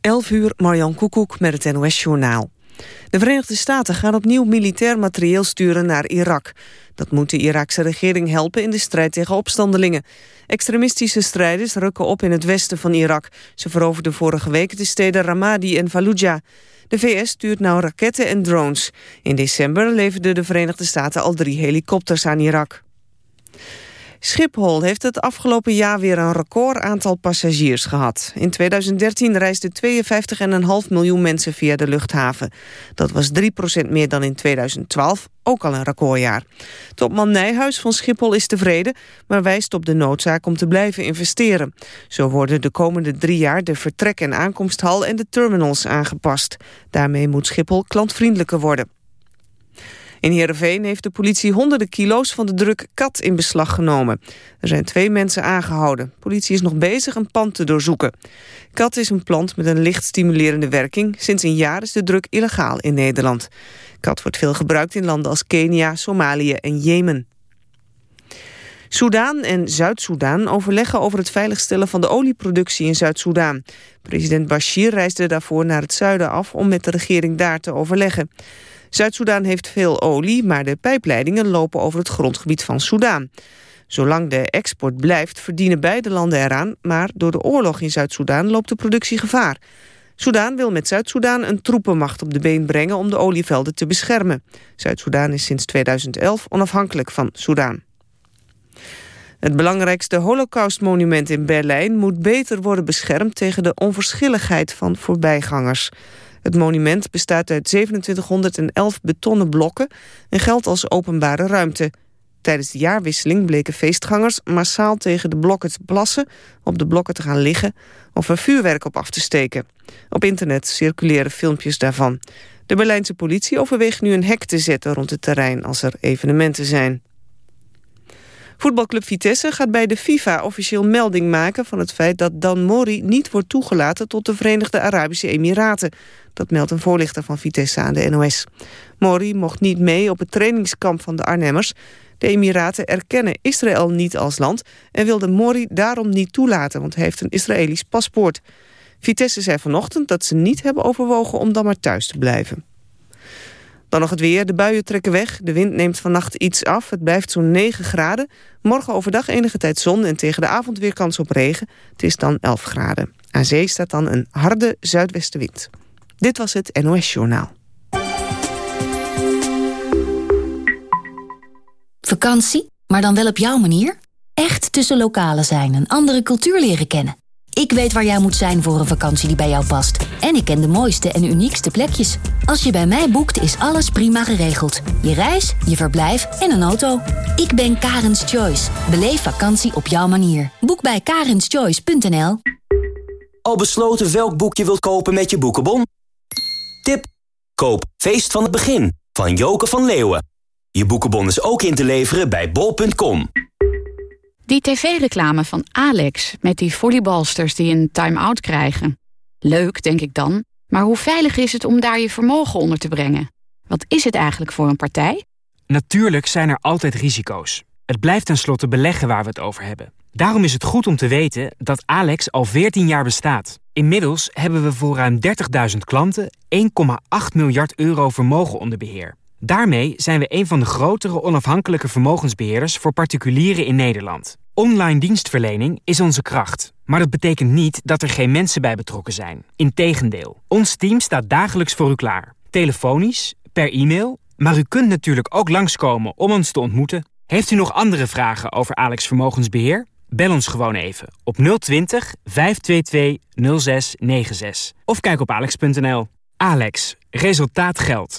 11 uur, Marjan Koekoek met het NOS-journaal. De Verenigde Staten gaan opnieuw militair materieel sturen naar Irak. Dat moet de Iraakse regering helpen in de strijd tegen opstandelingen. Extremistische strijders rukken op in het westen van Irak. Ze veroverden vorige week de steden Ramadi en Fallujah. De VS stuurt nou raketten en drones. In december leverden de Verenigde Staten al drie helikopters aan Irak. Schiphol heeft het afgelopen jaar weer een record aantal passagiers gehad. In 2013 reisden 52,5 miljoen mensen via de luchthaven. Dat was 3% meer dan in 2012, ook al een recordjaar. Topman Nijhuis van Schiphol is tevreden, maar wijst op de noodzaak om te blijven investeren. Zo worden de komende drie jaar de vertrek- en aankomsthal en de terminals aangepast. Daarmee moet Schiphol klantvriendelijker worden. In Heerenveen heeft de politie honderden kilo's van de druk kat in beslag genomen. Er zijn twee mensen aangehouden. De politie is nog bezig een pand te doorzoeken. Kat is een plant met een licht stimulerende werking. Sinds een jaar is de druk illegaal in Nederland. Kat wordt veel gebruikt in landen als Kenia, Somalië en Jemen. Soudaan en Zuid-Soedan overleggen over het veiligstellen van de olieproductie in Zuid-Soedan. President Bashir reisde daarvoor naar het zuiden af om met de regering daar te overleggen. Zuid-Soedan heeft veel olie, maar de pijpleidingen lopen over het grondgebied van Soedan. Zolang de export blijft, verdienen beide landen eraan... maar door de oorlog in Zuid-Soedan loopt de productie gevaar. Soedan wil met Zuid-Soedan een troepenmacht op de been brengen... om de olievelden te beschermen. Zuid-Soedan is sinds 2011 onafhankelijk van Soedan. Het belangrijkste holocaustmonument in Berlijn moet beter worden beschermd tegen de onverschilligheid van voorbijgangers. Het monument bestaat uit 2711 betonnen blokken en geldt als openbare ruimte. Tijdens de jaarwisseling bleken feestgangers massaal tegen de blokken te plassen, op de blokken te gaan liggen of er vuurwerk op af te steken. Op internet circuleren filmpjes daarvan. De Berlijnse politie overweegt nu een hek te zetten rond het terrein als er evenementen zijn. Voetbalclub Vitesse gaat bij de FIFA officieel melding maken van het feit dat Dan Mori niet wordt toegelaten tot de Verenigde Arabische Emiraten. Dat meldt een voorlichter van Vitesse aan de NOS. Mori mocht niet mee op het trainingskamp van de Arnhemmers. De Emiraten erkennen Israël niet als land en wilde Mori daarom niet toelaten, want hij heeft een Israëlisch paspoort. Vitesse zei vanochtend dat ze niet hebben overwogen om dan maar thuis te blijven. Dan nog het weer. De buien trekken weg. De wind neemt vannacht iets af. Het blijft zo'n 9 graden. Morgen overdag enige tijd zon en tegen de avond weer kans op regen. Het is dan 11 graden. Aan zee staat dan een harde zuidwestenwind. Dit was het NOS Journaal. Vakantie, maar dan wel op jouw manier? Echt tussen lokalen zijn en andere cultuur leren kennen. Ik weet waar jij moet zijn voor een vakantie die bij jou past. En ik ken de mooiste en uniekste plekjes. Als je bij mij boekt, is alles prima geregeld. Je reis, je verblijf en een auto. Ik ben Karens Choice. Beleef vakantie op jouw manier. Boek bij karenschoice.nl Al besloten welk boek je wilt kopen met je boekenbon? Tip. Koop Feest van het Begin van Joke van Leeuwen. Je boekenbon is ook in te leveren bij bol.com. Die tv-reclame van Alex met die volleybalsters die een time-out krijgen. Leuk, denk ik dan, maar hoe veilig is het om daar je vermogen onder te brengen? Wat is het eigenlijk voor een partij? Natuurlijk zijn er altijd risico's. Het blijft tenslotte beleggen waar we het over hebben. Daarom is het goed om te weten dat Alex al 14 jaar bestaat. Inmiddels hebben we voor ruim 30.000 klanten 1,8 miljard euro vermogen onder beheer. Daarmee zijn we een van de grotere onafhankelijke vermogensbeheerders voor particulieren in Nederland. Online dienstverlening is onze kracht. Maar dat betekent niet dat er geen mensen bij betrokken zijn. Integendeel, ons team staat dagelijks voor u klaar. Telefonisch, per e-mail, maar u kunt natuurlijk ook langskomen om ons te ontmoeten. Heeft u nog andere vragen over Alex Vermogensbeheer? Bel ons gewoon even op 020 522 0696 of kijk op alex.nl. Alex, resultaat geldt.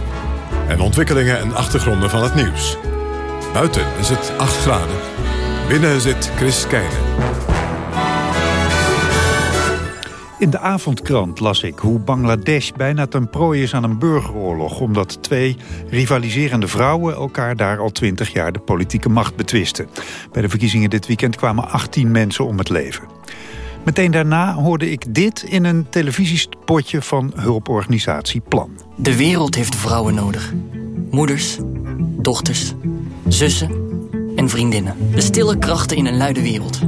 en ontwikkelingen en achtergronden van het nieuws. Buiten is het 8 graden. Binnen zit Chris Keijnen. In de avondkrant las ik hoe Bangladesh bijna ten prooi is aan een burgeroorlog... omdat twee rivaliserende vrouwen elkaar daar al twintig jaar de politieke macht betwisten. Bij de verkiezingen dit weekend kwamen 18 mensen om het leven. Meteen daarna hoorde ik dit in een televisiespotje van hulporganisatie Plan. De wereld heeft vrouwen nodig. Moeders, dochters, zussen en vriendinnen. De stille krachten in een luide wereld.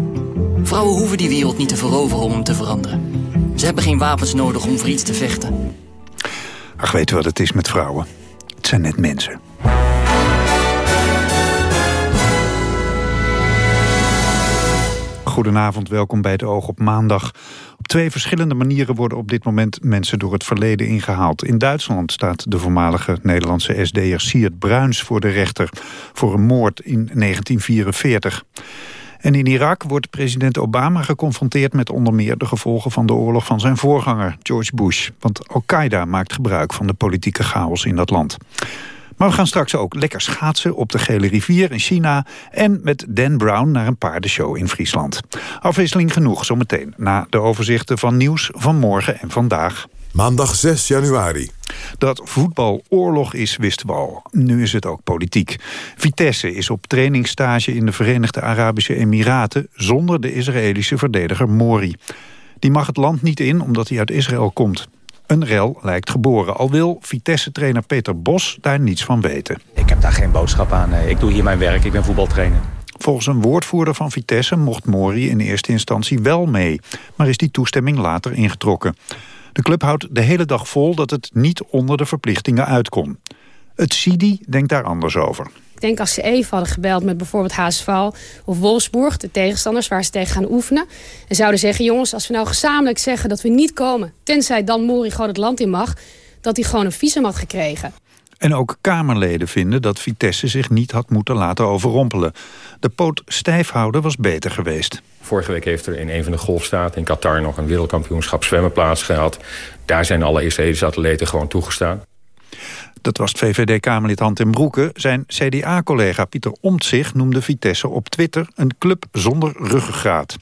Vrouwen hoeven die wereld niet te veroveren om hem te veranderen. Ze hebben geen wapens nodig om voor iets te vechten. Ach, weet u wat het is met vrouwen? Het zijn net mensen. Goedenavond, welkom bij het Oog op Maandag. Twee verschillende manieren worden op dit moment mensen door het verleden ingehaald. In Duitsland staat de voormalige Nederlandse SD'er Siert Bruins voor de rechter... voor een moord in 1944. En in Irak wordt president Obama geconfronteerd met onder meer de gevolgen van de oorlog van zijn voorganger, George Bush. Want Al-Qaeda maakt gebruik van de politieke chaos in dat land. Maar we gaan straks ook lekker schaatsen op de Gele Rivier in China... en met Dan Brown naar een paardenshow in Friesland. Afwisseling genoeg zometeen na de overzichten van nieuws van morgen en vandaag. Maandag 6 januari. Dat voetbal oorlog is, wisten we al. Nu is het ook politiek. Vitesse is op trainingsstage in de Verenigde Arabische Emiraten... zonder de Israëlische verdediger Mori. Die mag het land niet in omdat hij uit Israël komt. Een rel lijkt geboren, al wil Vitesse-trainer Peter Bos daar niets van weten. Ik heb daar geen boodschap aan. Ik doe hier mijn werk, ik ben voetbaltrainer. Volgens een woordvoerder van Vitesse mocht Mori in eerste instantie wel mee. Maar is die toestemming later ingetrokken. De club houdt de hele dag vol dat het niet onder de verplichtingen uitkomt. Het CIDI denkt daar anders over. Ik denk als ze even hadden gebeld met bijvoorbeeld HSV of Wolfsburg... de tegenstanders waar ze tegen gaan oefenen... en zouden zeggen, jongens, als we nou gezamenlijk zeggen dat we niet komen... tenzij dan Mori gewoon het land in mag... dat hij gewoon een visum had gekregen. En ook Kamerleden vinden dat Vitesse zich niet had moeten laten overrompelen. De poot stijf houden was beter geweest. Vorige week heeft er in een van de golfstaten in Qatar nog een wereldkampioenschap zwemmen plaatsgehad. Daar zijn alle Israëlische atleten gewoon toegestaan. Dat was het VVD-Kamerlid Hand in Broeke. Zijn CDA-collega Pieter Omtzigt noemde Vitesse op Twitter... een club zonder ruggengraat.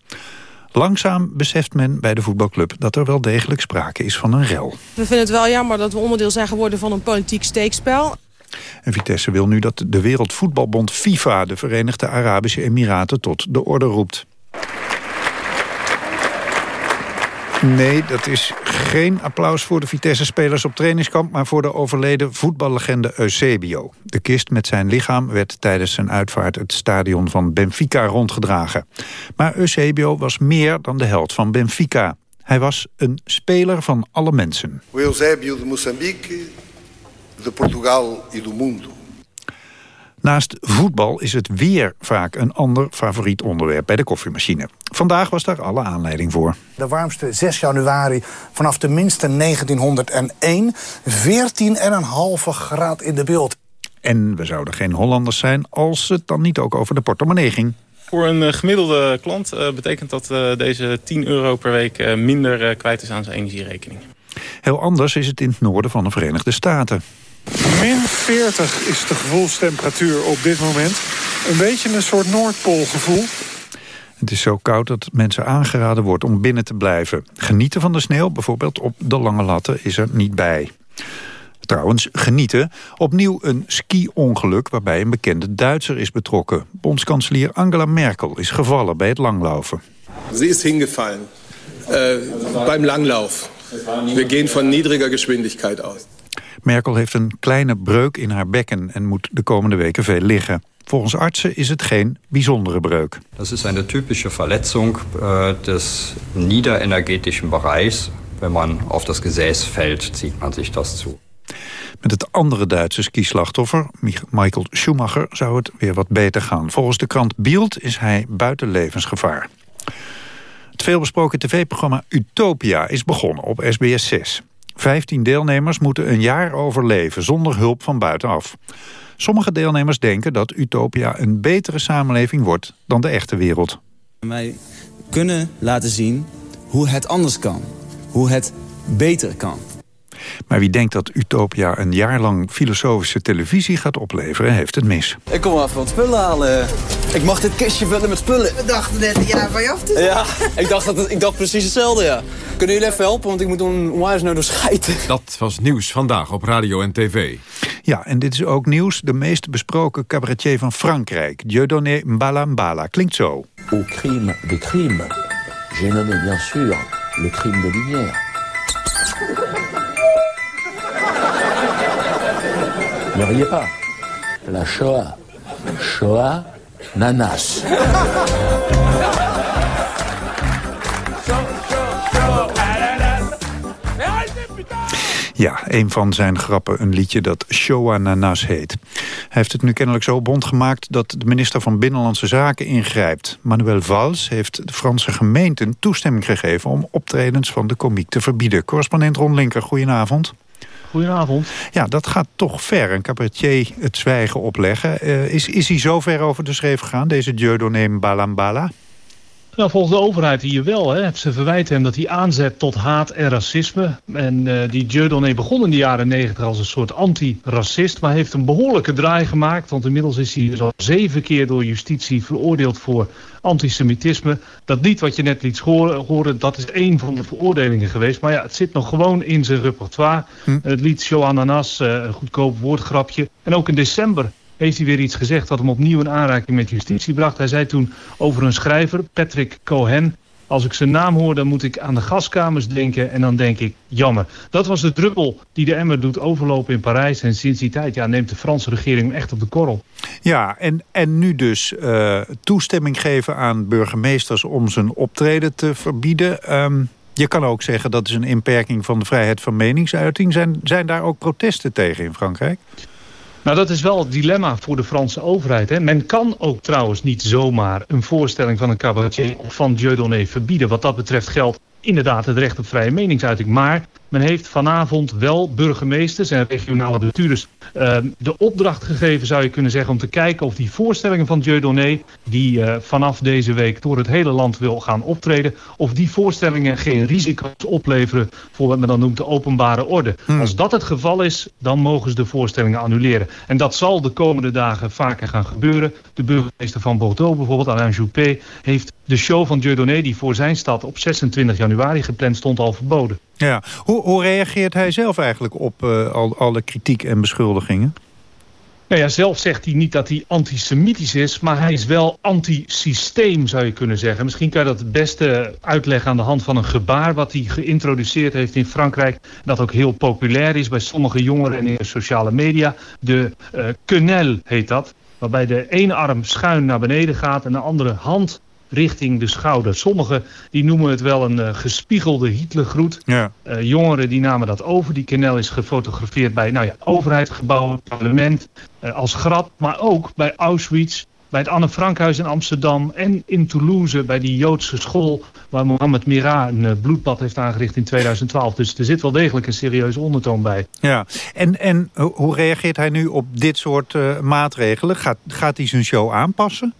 Langzaam beseft men bij de voetbalclub dat er wel degelijk sprake is van een rel. We vinden het wel jammer dat we onderdeel zijn geworden van een politiek steekspel. En Vitesse wil nu dat de Wereldvoetbalbond FIFA... de Verenigde Arabische Emiraten tot de orde roept. Nee, dat is geen applaus voor de Vitesse-spelers op trainingskamp... maar voor de overleden voetballegende Eusebio. De kist met zijn lichaam werd tijdens zijn uitvaart... het stadion van Benfica rondgedragen. Maar Eusebio was meer dan de held van Benfica. Hij was een speler van alle mensen. O Eusébio de Moçambique, de Portugal e do mundo. Naast voetbal is het weer vaak een ander favoriet onderwerp bij de koffiemachine. Vandaag was daar alle aanleiding voor. De warmste 6 januari vanaf tenminste 1901. 14,5 graad in de beeld. En we zouden geen Hollanders zijn als het dan niet ook over de portemonnee ging. Voor een uh, gemiddelde klant uh, betekent dat uh, deze 10 euro per week minder kwijt is aan zijn energierekening. Heel anders is het in het noorden van de Verenigde Staten. Min 40 is de gevoelstemperatuur op dit moment. Een beetje een soort Noordpoolgevoel. Het is zo koud dat mensen aangeraden wordt om binnen te blijven. Genieten van de sneeuw, bijvoorbeeld op de lange latten, is er niet bij. Trouwens, genieten. Opnieuw een ski-ongeluk waarbij een bekende Duitser is betrokken. Bondskanselier Angela Merkel is gevallen bij het langlaufen. Ze is hingevallen uh, beim Langlauf. We gaan van niedriger Geschwindigkeit uit. Merkel heeft een kleine breuk in haar bekken en moet de komende weken veel liggen. Volgens artsen is het geen bijzondere breuk. Dat is een typische verletzung äh, des niederenergetischen Bereichs. Wenn man auf das Gesäß fällt, zieht man sich das zu. Met het andere Duitse skislachtoffer, Michael Schumacher, zou het weer wat beter gaan. Volgens de krant Bild is hij buiten levensgevaar. Het veelbesproken tv-programma Utopia is begonnen op SBS 6. Vijftien deelnemers moeten een jaar overleven zonder hulp van buitenaf. Sommige deelnemers denken dat Utopia een betere samenleving wordt dan de echte wereld. Wij kunnen laten zien hoe het anders kan. Hoe het beter kan. Maar wie denkt dat Utopia een jaar lang filosofische televisie gaat opleveren, heeft het mis. Ik kom even wat spullen halen. Ik mag dit kistje vullen met spullen. We dachten net een jaar van je af te Ja, ik dacht, dat het, ik dacht precies hetzelfde, ja. Kunnen jullie even helpen, want ik moet een onwijs naar door schijten. Dat was nieuws vandaag op radio en tv. Ja, en dit is ook nieuws. De meest besproken cabaretier van Frankrijk, Dieudonné Mbala Mbala, klinkt zo. Au crime des crimes, j'ai nommé bien sûr le crime de lumière. Ne pas. La Shoah. Shoah, nanas. Ja, een van zijn grappen, een liedje dat Shoah Nanas heet. Hij heeft het nu kennelijk zo bond gemaakt dat de minister van Binnenlandse Zaken ingrijpt. Manuel Valls heeft de Franse gemeenten toestemming gegeven om optredens van de komiek te verbieden. Correspondent Ron Linker, goedenavond. Goedenavond. Ja, dat gaat toch ver. Een cabaretier het zwijgen opleggen. Uh, is, is hij zo ver over de schreef gegaan, deze Dieudonné Balambala? Nou, volgens de overheid hier wel. Hè. Ze verwijten hem dat hij aanzet tot haat en racisme. En uh, die Dieudonné begon in de jaren negentig als een soort anti-racist... maar heeft een behoorlijke draai gemaakt. Want inmiddels is hij dus al zeven keer door justitie veroordeeld voor antisemitisme. Dat lied wat je net liet horen, dat is één van de veroordelingen geweest. Maar ja, het zit nog gewoon in zijn repertoire. Hm. Het lied Show Ananas, uh, een goedkoop woordgrapje. En ook in december heeft hij weer iets gezegd wat hem opnieuw in aanraking met justitie bracht. Hij zei toen over een schrijver, Patrick Cohen... Als ik zijn naam hoor, dan moet ik aan de gaskamers denken en dan denk ik, jammer. Dat was de druppel die de emmer doet overlopen in Parijs. En sinds die tijd ja, neemt de Franse regering hem echt op de korrel. Ja, en, en nu dus uh, toestemming geven aan burgemeesters om zijn optreden te verbieden. Um, je kan ook zeggen dat is een inperking van de vrijheid van meningsuiting. Zijn, zijn daar ook protesten tegen in Frankrijk? Nou, dat is wel het dilemma voor de Franse overheid. Hè. Men kan ook trouwens niet zomaar een voorstelling van een cabaretier of van Dieudonné verbieden. Wat dat betreft geldt inderdaad het recht op vrije meningsuiting. Maar men heeft vanavond wel burgemeesters en regionale bestuurders uh, de opdracht gegeven, zou je kunnen zeggen, om te kijken of die voorstellingen van Dieudonné, die uh, vanaf deze week door het hele land wil gaan optreden, of die voorstellingen geen risico's opleveren voor wat men dan noemt de openbare orde. Hmm. Als dat het geval is, dan mogen ze de voorstellingen annuleren. En dat zal de komende dagen vaker gaan gebeuren. De burgemeester van Bordeaux bijvoorbeeld, Alain Juppé, heeft de show van Dieudonné, die voor zijn stad op 26 januari gepland stond, al verboden. Ja. Hoe, hoe reageert hij zelf eigenlijk op uh, al, alle kritiek en beschuldigingen? Nou ja, zelf zegt hij niet dat hij antisemitisch is, maar hij is wel antisysteem, zou je kunnen zeggen. Misschien kan je dat het beste uitleggen aan de hand van een gebaar wat hij geïntroduceerd heeft in Frankrijk. Dat ook heel populair is bij sommige jongeren en in de sociale media. De uh, quenelle heet dat, waarbij de ene arm schuin naar beneden gaat en de andere hand richting de schouder. Sommigen die noemen het wel een uh, gespiegelde Hitlergroet. Ja. Uh, jongeren die namen dat over. Die kanaal is gefotografeerd bij nou ja, overheidsgebouwen, parlement, uh, als grap. Maar ook bij Auschwitz, bij het Anne Frankhuis in Amsterdam en in Toulouse bij die Joodse school waar Mohammed Mira een bloedbad heeft aangericht in 2012. Dus er zit wel degelijk een serieuze ondertoon bij. Ja, en, en hoe reageert hij nu op dit soort uh, maatregelen? Gaat, gaat hij zijn show aanpassen?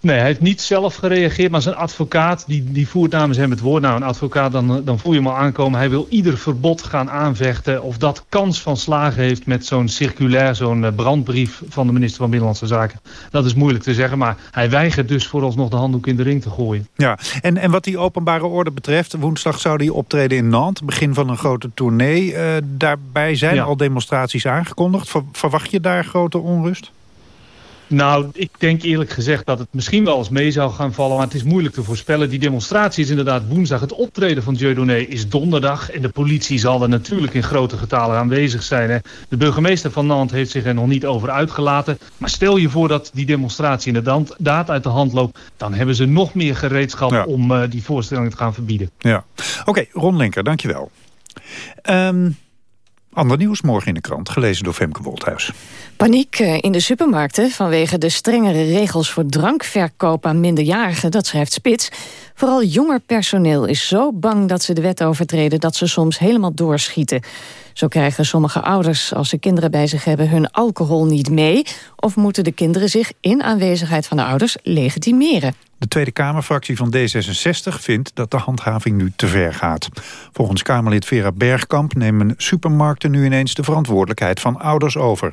Nee, hij heeft niet zelf gereageerd, maar zijn advocaat die, die voert namens hem het woord. Nou, een advocaat, dan, dan voel je hem al aankomen. Hij wil ieder verbod gaan aanvechten. Of dat kans van slagen heeft met zo'n circulair, zo'n brandbrief van de minister van Binnenlandse Zaken. Dat is moeilijk te zeggen, maar hij weigert dus vooralsnog de handdoek in de ring te gooien. Ja, en, en wat die openbare orde betreft, woensdag zou hij optreden in Nantes. Begin van een grote tournee. Uh, daarbij zijn ja. al demonstraties aangekondigd. Ver, verwacht je daar grote onrust? Nou, ik denk eerlijk gezegd dat het misschien wel eens mee zou gaan vallen. Maar het is moeilijk te voorspellen. Die demonstratie is inderdaad woensdag. Het optreden van Dieudonné is donderdag. En de politie zal er natuurlijk in grote getalen aanwezig zijn. Hè. De burgemeester van Nantes heeft zich er nog niet over uitgelaten. Maar stel je voor dat die demonstratie inderdaad uit de hand loopt. Dan hebben ze nog meer gereedschap ja. om uh, die voorstelling te gaan verbieden. Ja. Oké, okay, Ron Linker, dankjewel. Um... Ander nieuws morgen in de krant, gelezen door Femke Wolthuis. Paniek in de supermarkten vanwege de strengere regels voor drankverkoop aan minderjarigen, dat schrijft Spits. Vooral jonger personeel is zo bang dat ze de wet overtreden dat ze soms helemaal doorschieten. Zo krijgen sommige ouders, als ze kinderen bij zich hebben, hun alcohol niet mee... of moeten de kinderen zich in aanwezigheid van de ouders legitimeren. De Tweede Kamerfractie van D66 vindt dat de handhaving nu te ver gaat. Volgens Kamerlid Vera Bergkamp nemen supermarkten nu ineens de verantwoordelijkheid van ouders over.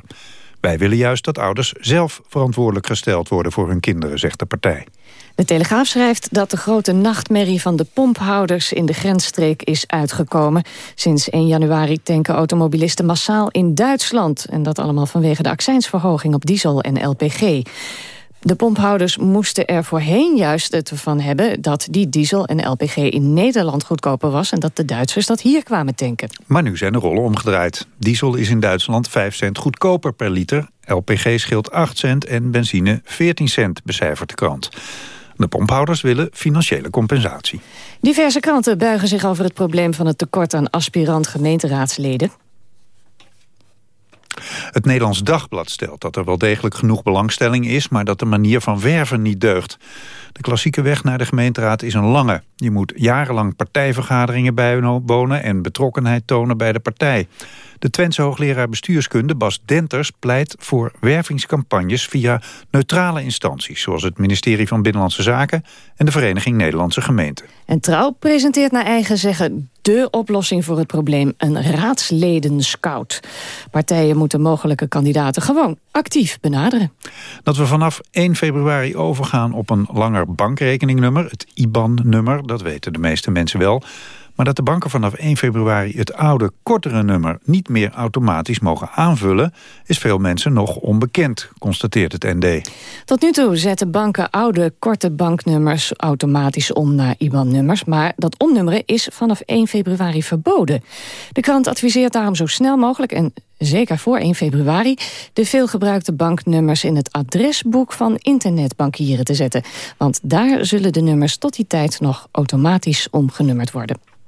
Wij willen juist dat ouders zelf verantwoordelijk gesteld worden voor hun kinderen, zegt de partij. De Telegraaf schrijft dat de grote nachtmerrie van de pomphouders in de grensstreek is uitgekomen. Sinds 1 januari tanken automobilisten massaal in Duitsland. En dat allemaal vanwege de accijnsverhoging op diesel en LPG. De pomphouders moesten er voorheen juist het van hebben... dat die diesel en LPG in Nederland goedkoper was... en dat de Duitsers dat hier kwamen tanken. Maar nu zijn de rollen omgedraaid. Diesel is in Duitsland 5 cent goedkoper per liter. LPG scheelt 8 cent en benzine 14 cent, becijfert de krant. De pomphouders willen financiële compensatie. Diverse kranten buigen zich over het probleem van het tekort aan aspirant gemeenteraadsleden. Het Nederlands Dagblad stelt dat er wel degelijk genoeg belangstelling is... maar dat de manier van werven niet deugt. De klassieke weg naar de gemeenteraad is een lange. Je moet jarenlang partijvergaderingen bijwonen... en betrokkenheid tonen bij de partij. De Twentse hoogleraar bestuurskunde Bas Denters pleit voor wervingscampagnes via neutrale instanties... zoals het ministerie van Binnenlandse Zaken en de Vereniging Nederlandse Gemeenten. En Trouw presenteert naar eigen zeggen de oplossing voor het probleem een raadsleden-scout. Partijen moeten mogelijke kandidaten gewoon actief benaderen. Dat we vanaf 1 februari overgaan op een langer bankrekeningnummer, het IBAN-nummer, dat weten de meeste mensen wel... Maar dat de banken vanaf 1 februari het oude, kortere nummer niet meer automatisch mogen aanvullen, is veel mensen nog onbekend, constateert het ND. Tot nu toe zetten banken oude, korte banknummers automatisch om naar IBAN-nummers, maar dat omnummeren is vanaf 1 februari verboden. De krant adviseert daarom zo snel mogelijk en zeker voor 1 februari... de veelgebruikte banknummers in het adresboek van internetbankieren te zetten. Want daar zullen de nummers tot die tijd nog automatisch omgenummerd worden.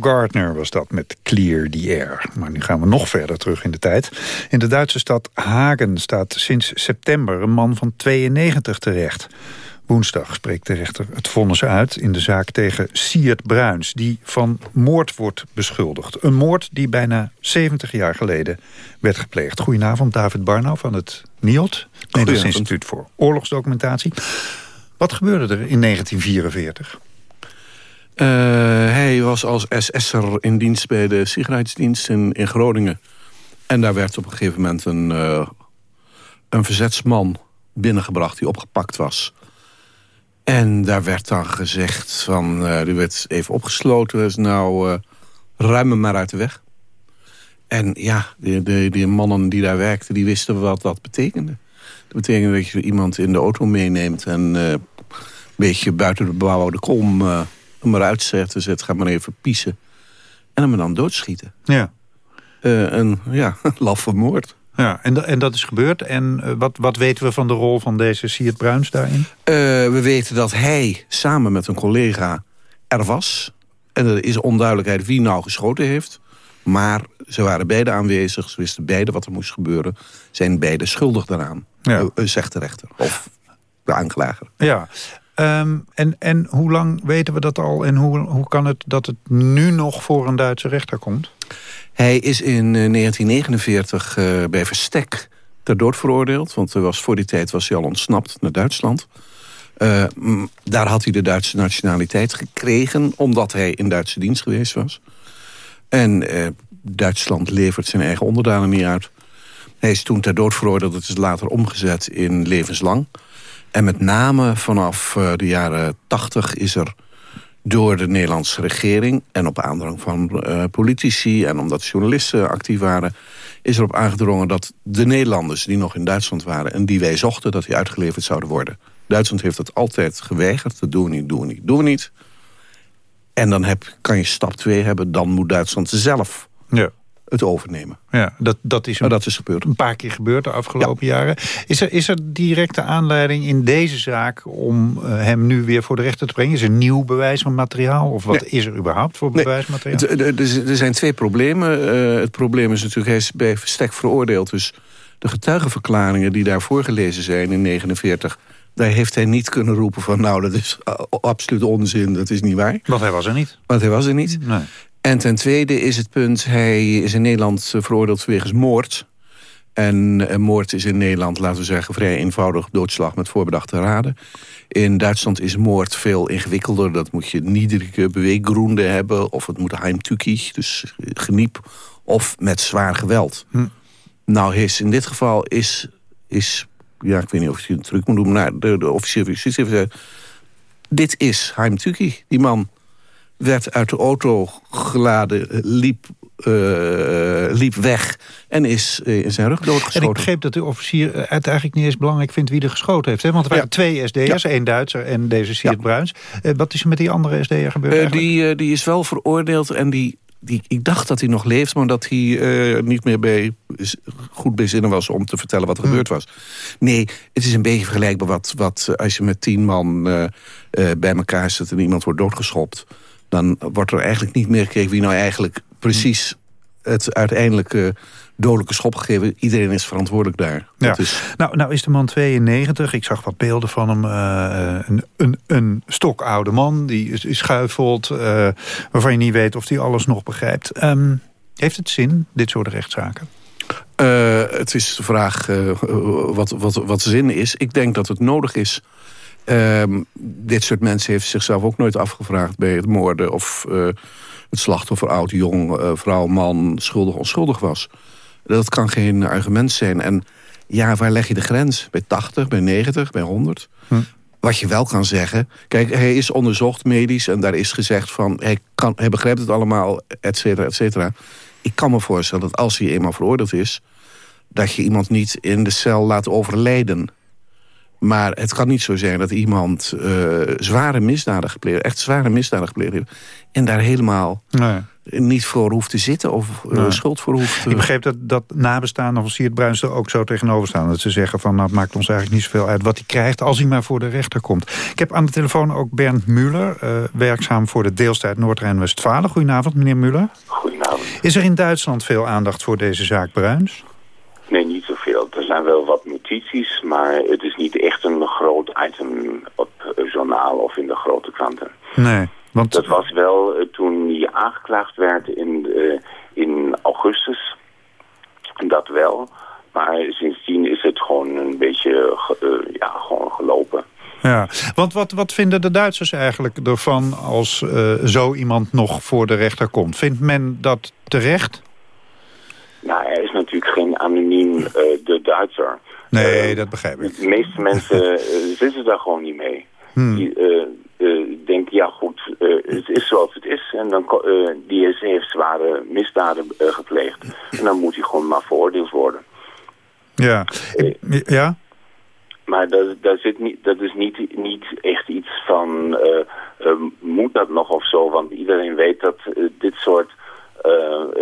Gardner was dat met Clear the Air. Maar nu gaan we nog verder terug in de tijd. In de Duitse stad Hagen staat sinds september een man van 92 terecht. Woensdag spreekt de rechter het vonnis uit in de zaak tegen Siert Bruins... die van moord wordt beschuldigd. Een moord die bijna 70 jaar geleden werd gepleegd. Goedenavond, David Barnau van het NIOT, Nederlands Instituut voor Oorlogsdocumentatie. Wat gebeurde er in 1944? Uh, hij was als SS'er in dienst bij de Sicherheidsdienst in, in Groningen. En daar werd op een gegeven moment een, uh, een verzetsman binnengebracht die opgepakt was. En daar werd dan gezegd van, uh, die werd even opgesloten. Dus nou, ruim hem maar uit de weg. En ja, die, die, die, mannen die daar werkten, die wisten wat dat betekende. Dat betekende dat je iemand in de auto meeneemt... en een beetje buiten de bebouwde kom hem eruit zet... zet, ga maar even piezen. En hem dan doodschieten. Ja. een ja, laffe moord. Ja, en, en dat is gebeurd. En uh, wat, wat weten we van de rol van deze Siert Bruins daarin? Uh, we weten dat hij samen met een collega er was. En er is onduidelijkheid wie nou geschoten heeft. Maar ze waren beide aanwezig. Ze wisten beide wat er moest gebeuren. Zijn beide schuldig daaraan. Ja. Uh, zegt de rechter. Of de aanklager. Ja. Um, en, en hoe lang weten we dat al? En hoe, hoe kan het dat het nu nog voor een Duitse rechter komt? Hij is in 1949 uh, bij Verstek ter dood veroordeeld. Want er was, voor die tijd was hij al ontsnapt naar Duitsland. Uh, daar had hij de Duitse nationaliteit gekregen... omdat hij in Duitse dienst geweest was. En Duitsland levert zijn eigen onderdanen niet uit. Hij is toen ter dood veroordeeld. Het is later omgezet in levenslang. En met name vanaf de jaren 80 is er door de Nederlandse regering... en op aandrang van uh, politici en omdat journalisten actief waren... is erop aangedrongen dat de Nederlanders die nog in Duitsland waren... en die wij zochten, dat die uitgeleverd zouden worden. Duitsland heeft dat altijd geweigerd. Dat doen we niet, doen we niet, doen we niet. En dan heb, kan je stap 2 hebben, dan moet Duitsland zelf... Ja het overnemen. Ja, dat, dat, is een, dat is gebeurd. een paar keer gebeurd de afgelopen jaren. Is er, is er directe aanleiding in deze zaak om uh, hem nu weer voor de rechter te brengen? Is er nieuw bewijsmateriaal? Of wat nee. is er überhaupt voor nee. bewijsmateriaal? Er zijn twee problemen. Uh, het probleem is natuurlijk, hij is bij Verstek veroordeeld. Dus de getuigenverklaringen die daar voorgelezen zijn in 49 daar heeft hij niet kunnen roepen van... nou, dat is absoluut onzin, dat is niet waar. Want hij was er niet. Want hij was er niet. Nee. En ten tweede is het punt, hij is in Nederland veroordeeld wegens moord. En moord is in Nederland, laten we zeggen, vrij eenvoudig doodslag met voorbedachte raden. In Duitsland is moord veel ingewikkelder. Dat moet je niedrige beweeggroende hebben. Of het moet heimtückig, dus geniep. Of met zwaar geweld. Hm. Nou, is, in dit geval is, is... Ja, ik weet niet of je het terug moet doen. Maar de, de officier van justitie heeft gezegd... Dit is heimtückig. Die man werd uit de auto geladen, liep, uh, liep weg en is uh, in zijn rug doodgeschoten. En ik begreep dat de officier het eigenlijk niet eens belangrijk vindt wie er geschoten heeft. Hè? Want er waren ja. twee SD'ers, ja. één Duitser en deze Siert ja. Bruins. Uh, wat is er met die andere SD'er gebeurd die, die is wel veroordeeld en die, die, ik dacht dat hij nog leeft... maar dat hij niet meer bij, goed bij zinnen was om te vertellen wat er hmm. gebeurd was. Nee, het is een beetje vergelijkbaar wat, wat als je met tien man bij elkaar zit... en iemand wordt doodgeschopt dan wordt er eigenlijk niet meer gekeken wie nou eigenlijk precies het uiteindelijke dodelijke schop gegeven. Iedereen is verantwoordelijk daar. Ja. Is... Nou, nou is de man 92. Ik zag wat beelden van hem. Uh, een, een, een stokoude man die schuifelt. Uh, waarvan je niet weet of hij alles nog begrijpt. Um, heeft het zin, dit soort rechtszaken? Uh, het is de vraag wat, wat, wat zin is. Ik denk dat het nodig is Um, dit soort mensen heeft zichzelf ook nooit afgevraagd... bij het moorden of uh, het slachtoffer oud, jong, uh, vrouw, man... schuldig, onschuldig was. Dat kan geen argument zijn. En ja, waar leg je de grens? Bij 80, bij 90, bij 100? Hm. Wat je wel kan zeggen... Kijk, hij is onderzocht medisch en daar is gezegd van... hij, kan, hij begrijpt het allemaal, et cetera, et cetera. Ik kan me voorstellen dat als hij eenmaal veroordeeld is... dat je iemand niet in de cel laat overlijden... Maar het kan niet zo zijn dat iemand uh, zware misdaden gepleegd... echt zware misdaden gepleegd heeft... en daar helemaal nee. niet voor hoeft te zitten of uh, schuld voor hoeft te... Ik begreep dat, dat nabestaanden van Siert Bruins er ook zo tegenover staan. Dat ze zeggen van nou, het maakt ons eigenlijk niet zoveel uit wat hij krijgt... als hij maar voor de rechter komt. Ik heb aan de telefoon ook Bernd Muller, uh, werkzaam voor de deelstaat Noord-Rijn-Westfalen. Goedenavond, meneer Muller. Goedenavond. Is er in Duitsland veel aandacht voor deze zaak Bruins? Nee, niet zoveel. Er zijn wel wat notities, maar het is niet echt een groot item op het journaal of in de grote kranten. Nee. Want... Dat was wel uh, toen hij aangeklaagd werd in, uh, in augustus. Dat wel. Maar sindsdien is het gewoon een beetje uh, ja, gewoon gelopen. Ja, want wat, wat vinden de Duitsers eigenlijk ervan als zo iemand nog voor de rechter komt? Vindt men dat terecht? Nou, er is natuurlijk geen anoniem de Duitser. Nee, dat begrijp ik. De meeste mensen zitten daar gewoon niet mee. Hmm. Die, uh, denkt, ja goed, het is zoals het is. En dan, die is, heeft zware misdaden gepleegd. En dan moet hij gewoon maar veroordeeld worden. Ja, ja? Maar dat, dat, zit niet, dat is niet, niet echt iets van, moet dat nog of zo? Want iedereen weet dat dit soort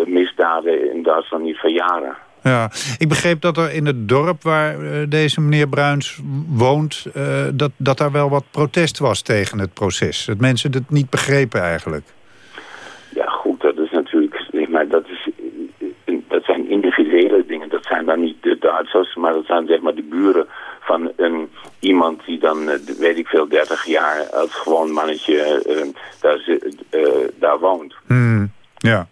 misdaden in Duitsland niet verjaren. Ja, ik begreep dat er in het dorp waar uh, deze meneer Bruins woont... Uh, dat, dat daar wel wat protest was tegen het proces. Dat mensen het niet begrepen eigenlijk. Ja, goed, dat is natuurlijk... Maar, dat, is, dat zijn individuele dingen. Dat zijn dan niet de Duitsers, maar dat zijn zeg maar de buren van een, iemand die dan, weet ik veel, 30 jaar als gewoon mannetje daar, daar woont. Hmm, ja.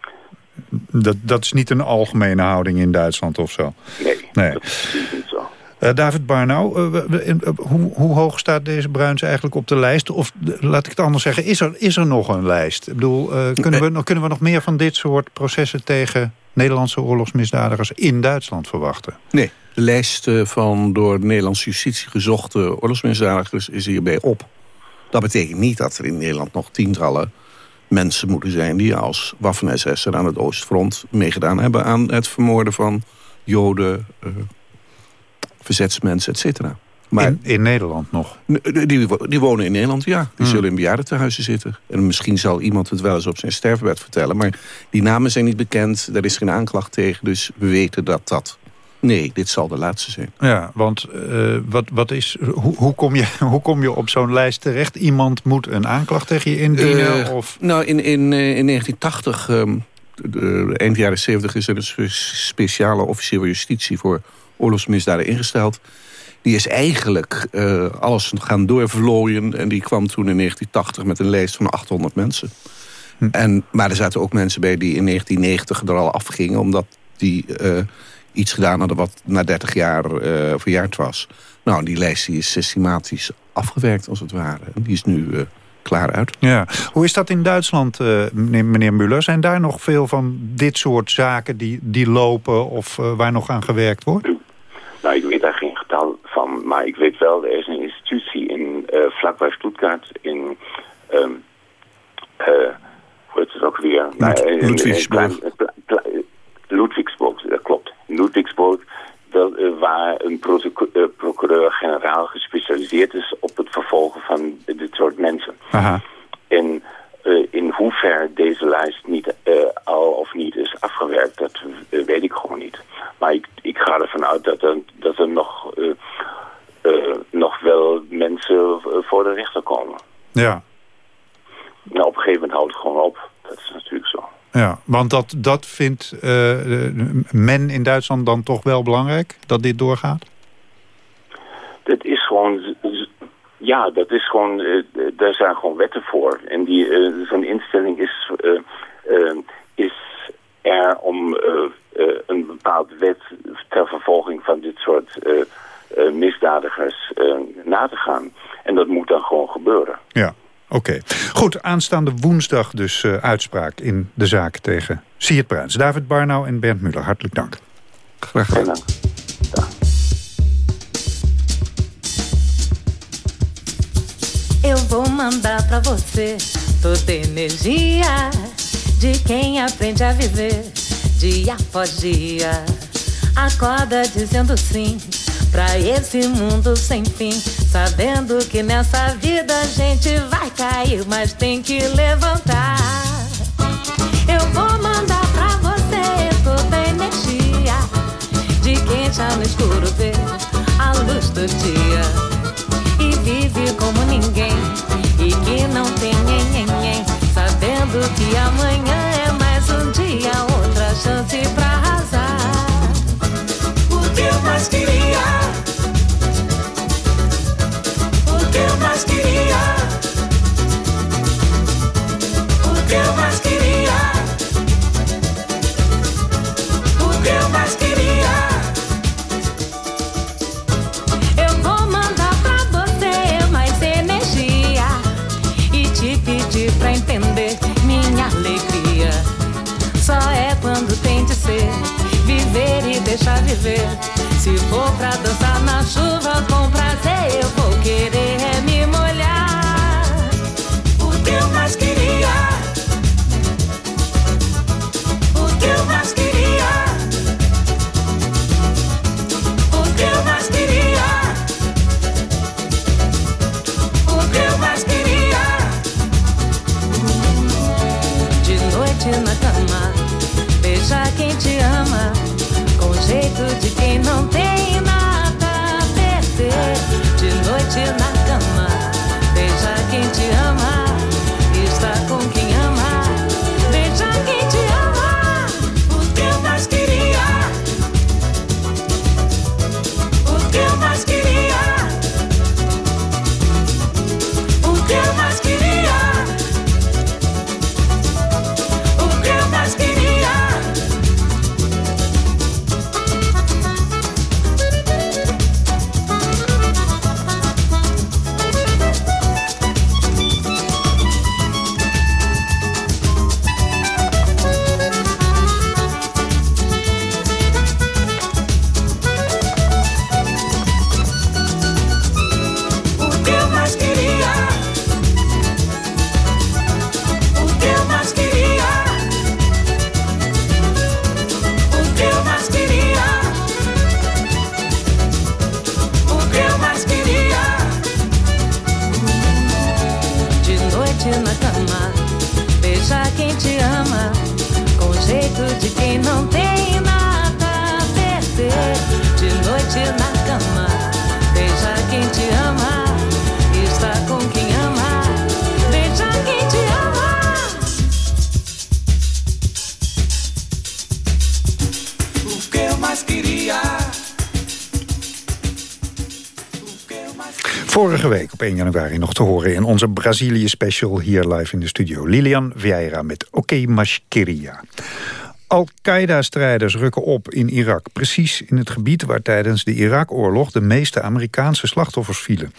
Dat, dat is niet een algemene houding in Duitsland of zo? Nee, nee. dat is niet zo. Uh, David Barnau, uh, hoe, hoe, hoog staat deze Bruins eigenlijk op de lijst? Of laat ik het anders zeggen, is er, is er nog een lijst? Ik bedoel, uh, kunnen, we, kunnen we nog meer van dit soort processen tegen Nederlandse oorlogsmisdadigers in Duitsland verwachten? Nee, de lijst van door de Nederlandse justitie gezochte oorlogsmisdadigers is hierbij op. Dat betekent niet dat er in Nederland nog tientallen mensen moeten zijn... die als Waffen-SS'er aan het Oostfront meegedaan hebben... aan het vermoorden van Joden, uh, verzetsmensen, et cetera. Maar, in, in, Nederland nog? Die, die, wonen in Nederland, ja. Die hmm. zullen in bejaardentehuizen zitten. En misschien zal iemand het wel eens op zijn sterfbed vertellen. Maar die namen zijn niet bekend, er is geen aanklacht tegen. Dus we weten dat dat Nee, dit zal de laatste zijn. Ja, want uh, wat, wat is, hoe, hoe, kom je, hoe kom je op zo'n lijst terecht? Iemand moet een aanklacht tegen je indienen? Uh, of? Nou, in, in, uh, in 1980, um, de, eind jaren 70... is er een speciale officier justitie voor oorlogsmisdaden ingesteld. Die is eigenlijk alles gaan doorvlooien. En die kwam toen in 1980 met een lijst van 800 mensen. Hm. En, maar er zaten ook mensen bij die in 1990 er al afgingen... omdat die iets gedaan hadden wat na 30 jaar uh, verjaard was. Nou, die lijst die is systematisch afgewerkt als het ware. En die is nu uh, klaar uit. Ja. Hoe is dat in Duitsland, uh, meneer, meneer Muller? Zijn daar nog veel van dit soort zaken die, die lopen of waar nog aan gewerkt wordt? Nou, ik weet daar geen getal van. Maar ik weet wel, er is een institutie in vlakbij Stuttgart in... Um, hoe heet het ook weer? Ludwigsburg. Ludwigsburg, dat klopt. Ludwigsburg, dat, uh, waar een uh, procureur-generaal gespecialiseerd is op het vervolgen van dit soort mensen. Aha. En uh, in hoever deze lijst niet al of niet is afgewerkt, dat weet ik gewoon niet. Maar ik, ik ga ervan uit dat er, dat er nog, nog wel mensen voor de rechter komen. Ja. Nou, op een gegeven moment houdt het gewoon op. Dat is natuurlijk zo. Ja, want dat, dat vindt uh, men in Duitsland dan toch wel belangrijk, dat dit doorgaat? Dat is gewoon... Ja, dat is gewoon... Uh, daar zijn gewoon wetten voor. En die uh, zo'n instelling is, is er om een bepaalde wet ter vervolging van dit soort misdadigers na te gaan. En dat moet dan gewoon gebeuren. Ja. Oké. Goed, aanstaande woensdag dus uh, uitspraak in de zaak tegen Siert Bruins. David Barnau en Bernd Muller, hartelijk dank. Graag gedaan. Eu vou mandar pra você toda energia de quem aprende a viver dia após dia. Acorda dizendo sim pra esse mundo sem fim. Sabendo que nessa vida a gente vai cair, mas tem que levantar. Eu vou mandar pra você toda a energia de quem já no escuro vê a luz do dia e vive como ninguém e que não tem ninguém sabendo que amanhã deixar. Se for pra dançar na chuva de quem não tem nada a perder. De noite na nog te horen in onze Brazilië special hier live in de studio. Lilian Vieira met Oké Mashkiria. Al-Qaeda-strijders rukken op in Irak. Precies in het gebied waar tijdens de Irak-oorlog... de meeste Amerikaanse slachtoffers vielen.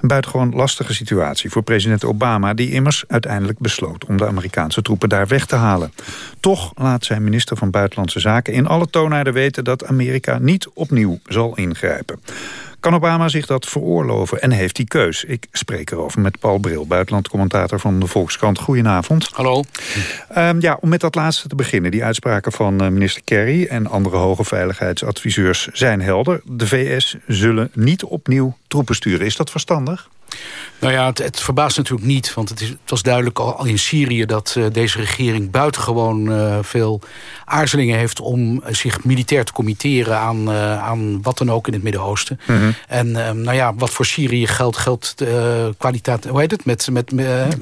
Een buitengewoon lastige situatie voor president Obama... die immers uiteindelijk besloot om de Amerikaanse troepen daar weg te halen. Toch laat zijn minister van Buitenlandse Zaken in alle toonaarden weten... dat Amerika niet opnieuw zal ingrijpen. Kan Obama zich dat veroorloven en heeft hij keus? Ik spreek erover met Paul Bril, buitenlandcommentator van de Volkskrant. Goedenavond. Hallo. Ehm, ja, om met dat laatste te beginnen. Die uitspraken van eh, minister Kerry en andere hoge veiligheidsadviseurs zijn helder. De VS zullen niet opnieuw troepen sturen. Is dat verstandig? Nou ja, het, het verbaast natuurlijk niet. Want het, is, het was duidelijk al in Syrië dat uh, deze regering buitengewoon uh, veel aarzelingen heeft om zich militair te committeren aan, uh, aan wat dan ook in het Midden-Oosten. Mm -hmm. En nou ja, wat voor Syrië geldt, geldt kwaliteit, hoe heet het? Met, met,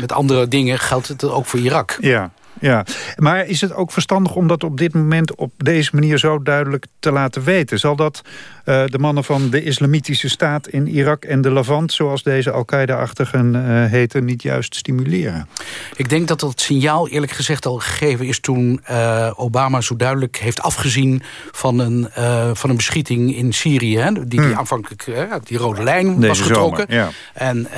met andere dingen geldt het ook voor Irak. Ja. Ja, maar is het ook verstandig om dat op dit moment op deze manier zo duidelijk te laten weten? Zal dat uh, de mannen van de islamitische staat in Irak en de Levant... zoals deze Al-Qaeda-achtigen uh, heten, niet juist stimuleren? Ik denk dat dat signaal eerlijk gezegd al gegeven is... toen uh, Obama zo duidelijk heeft afgezien van een, van een beschieting in Syrië. Hè, die, die hmm. aanvankelijk die rode lijn deze was getrokken. Zomer, ja. En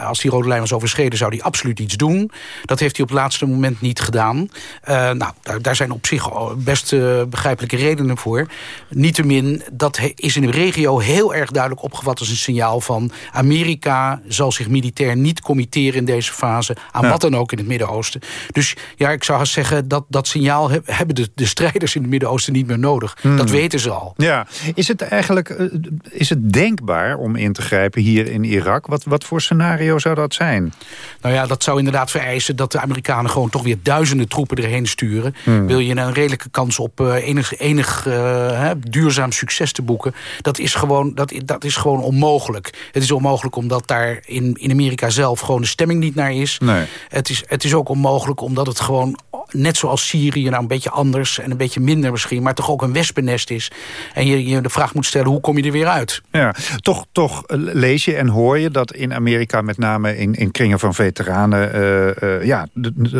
als die rode lijn was overschreden zou hij absoluut iets doen. Dat heeft hij op het laatste moment niet gedaan. Nou, daar, daar, zijn op zich best begrijpelijke redenen voor. Niettemin, dat is in de regio heel erg duidelijk opgevat als een signaal van... Amerika zal zich militair niet committeren in deze fase... aan ja. wat dan ook in het Midden-Oosten. Dus ja, ik zou haast zeggen, dat, dat signaal heb, hebben de, de strijders in het Midden-Oosten niet meer nodig. Hmm. Dat weten ze al. Ja, is het eigenlijk uh, is het denkbaar om in te grijpen hier in Irak? Wat, wat voor scenario zou dat zijn? Nou ja, dat zou inderdaad vereisen dat de Amerikanen gewoon toch weer duizenden troepen erheen sturen. Hmm. Wil je een redelijke kans op uh, enig, enig uh, duurzaam succes te boeken... Dat is, gewoon, dat, dat is gewoon onmogelijk. Het is onmogelijk omdat daar in, in Amerika zelf gewoon de stemming niet naar is. Nee. Het is. Het is ook onmogelijk omdat het gewoon, net zoals Syrië... nou een beetje anders en een beetje minder misschien... maar toch ook een wespennest is. En je, je de vraag moet stellen, hoe kom je er weer uit? Ja, toch, toch lees je en hoor je dat in Amerika... met name in, in kringen van veteranen... Uh, uh, ja,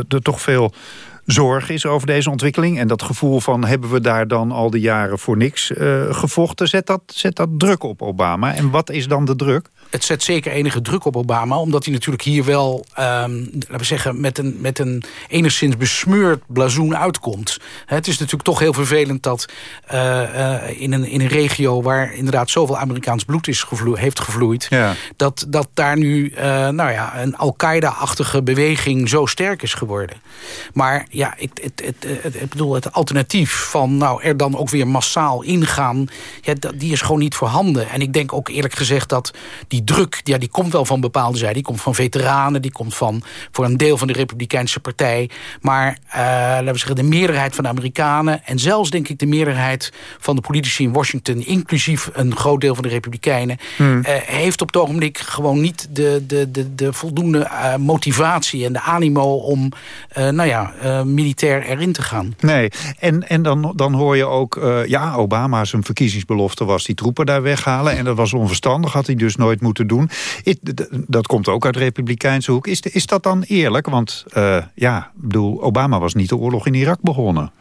er toch veel zorg is over deze ontwikkeling. En dat gevoel van hebben we daar dan al die jaren voor niks uh, gevochten. Zet dat, zet dat druk op Obama. En wat is dan de druk? Het zet zeker enige druk op Obama. Omdat hij natuurlijk hier wel, um, laten we zeggen, met een, met een enigszins besmeurd blazoen uitkomt. Het is natuurlijk toch heel vervelend dat uh, uh, in, een, in een regio waar inderdaad zoveel Amerikaans bloed is gevloeid, heeft gevloeid. Ja. Dat, dat daar nu nou ja, een Al-Qaeda-achtige beweging zo sterk is geworden. Maar ja, ik, het, het, het, ik bedoel, het alternatief van nou, er dan ook weer massaal ingaan... Ja, die is gewoon niet voorhanden. En ik denk ook eerlijk gezegd dat die druk... Ja, die komt wel van bepaalde zijden. Die komt van veteranen, die komt van voor een deel van de Republikeinse Partij. Maar uh, laten we zeggen, de meerderheid van de Amerikanen... en zelfs denk ik de meerderheid van de politici in Washington... inclusief een groot deel van de Republikeinen... Hmm. Uh, heeft op het ogenblik gewoon niet de, de, de, de voldoende uh, motivatie en de animo... om nou ja, militair erin te gaan. Nee, en, en dan, dan hoor je ook... Ja, Obama zijn verkiezingsbelofte was die troepen daar weghalen... en dat was onverstandig, had hij dus nooit moeten doen. dat komt ook uit de Republikeinse hoek. Is, is dat dan eerlijk? Want uh, ja, bedoel, Obama was niet de oorlog in Irak begonnen.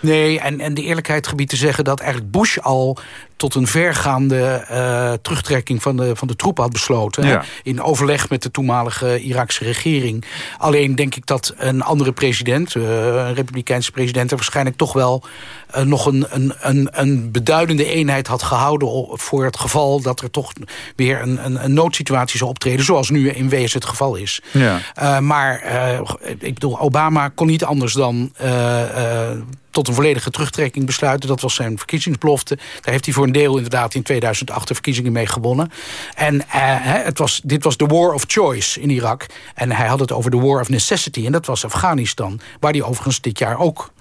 Nee, en, en de eerlijkheid gebied te zeggen... dat eigenlijk Bush al tot een vergaande uh, terugtrekking van de, van de troepen had besloten. Ja. In overleg met de toenmalige Iraakse regering. Alleen denk ik dat een andere president, uh, een republikeinse president... er waarschijnlijk toch wel uh, nog een, een, een, een beduidende eenheid had gehouden... voor het geval dat er toch weer een, een, een noodsituatie zou optreden... zoals nu in wezen het geval is. Ja. maar ik bedoel, Obama kon niet anders dan tot een volledige terugtrekking besluiten. Dat was zijn verkiezingsbelofte. Daar heeft hij voor een deel inderdaad in 2008 de verkiezingen mee gewonnen. En uh, het was, dit was de war of choice in Irak. En hij had het over de war of necessity. En dat was Afghanistan. Waar hij overigens dit jaar ook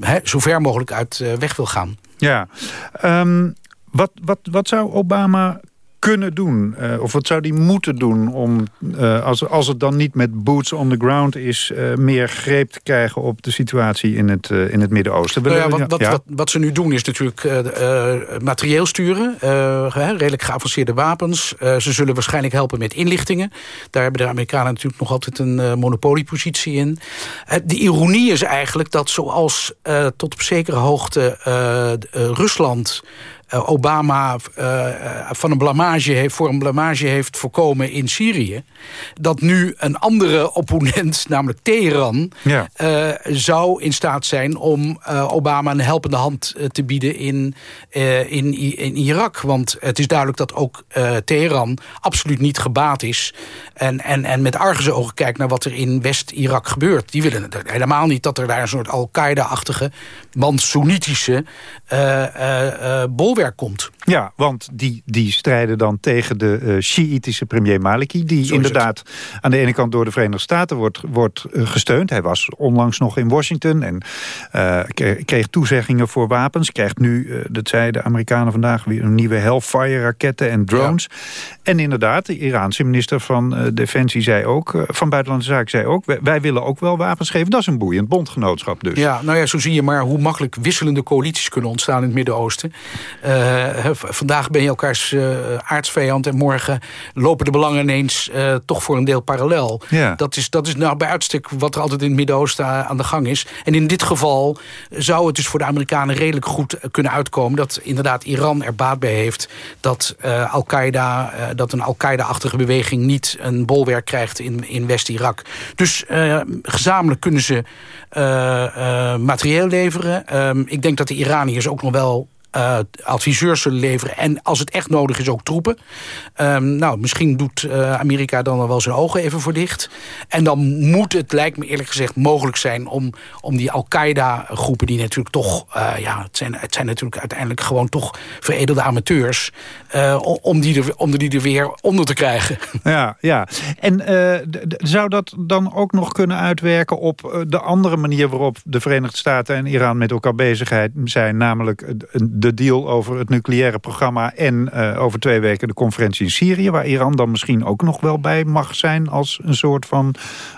he, zo ver mogelijk uit uh, weg wil gaan. Ja, um, wat, wat, wat zou Obama kunnen doen? Uh, of wat zou die moeten doen om, uh, als, als het dan niet met boots on the ground is... Uh, meer greep te krijgen op de situatie in het, in het Midden-Oosten? Nou ja, wat, wat, ja. wat, wat, ze nu doen is natuurlijk materieel sturen. redelijk geavanceerde wapens. ze zullen waarschijnlijk helpen met inlichtingen. Daar hebben de Amerikanen natuurlijk nog altijd een monopoliepositie in. de ironie is eigenlijk dat zoals tot op zekere hoogte Rusland... Uh, Obama uh, van een blamage heeft, voor een blamage heeft voorkomen in Syrië... dat nu een andere opponent, namelijk Teheran... Ja. Zou in staat zijn om Obama een helpende hand te bieden in, in, in Irak. Want het is duidelijk dat ook Teheran absoluut niet gebaat is... en, en, en met argusogen kijkt naar wat er in West-Irak gebeurt. Die willen helemaal niet dat er daar een soort Al-Qaeda-achtige... want Soenitische bolwerk komt. Ja, want die, die strijden dan tegen de uh, Shiïtische premier Maliki... die inderdaad aan de ene kant door de Verenigde Staten wordt, wordt uh, gesteund. Hij was onlangs nog in Washington en uh, kreeg toezeggingen voor wapens. Krijgt nu, dat zeiden de Amerikanen vandaag... weer een nieuwe Hellfire-raketten en drones. Ja. En inderdaad, de Iraanse minister van Defensie zei ook... van Buitenlandse Zaken zei ook... Wij, wij, willen ook wel wapens geven. Dat is een boeiend bondgenootschap dus. Ja, nou ja, zo zie je maar hoe makkelijk wisselende coalities kunnen ontstaan in het Midden-Oosten. Uh, vandaag ben je elkaars uh, aardsvijand... en morgen lopen de belangen ineens uh, toch voor een deel parallel. Ja. Dat, is, dat is nou bij uitstek wat er altijd in het Midden-Oosten aan de gang is. En in dit geval zou het dus voor de Amerikanen redelijk goed kunnen uitkomen... dat inderdaad Iran er baat bij heeft dat Al-Qaeda... dat een Al-Qaeda-achtige beweging niet een bolwerk krijgt in, in West-Irak. Dus gezamenlijk kunnen ze materieel leveren. Um, ik denk dat de Iraniërs ook nog wel uh, adviseurs zullen leveren. En als het echt nodig is, ook troepen. Um, nou, misschien doet uh, Amerika dan wel zijn ogen even voor dicht. En dan moet het, lijkt me eerlijk gezegd, mogelijk zijn... om, om die Al-Qaeda-groepen die natuurlijk toch... Uh, ja, het zijn, het zijn natuurlijk uiteindelijk gewoon toch veredelde amateurs... om, die er, om die er weer onder te krijgen. Ja, ja. En zou dat dan ook nog kunnen uitwerken op de andere manier... waarop de Verenigde Staten en Iran met elkaar bezig zijn... namelijk de deal over het nucleaire programma... en eh, over twee weken de conferentie in Syrië... waar Iran dan misschien ook nog wel bij mag zijn... als een soort van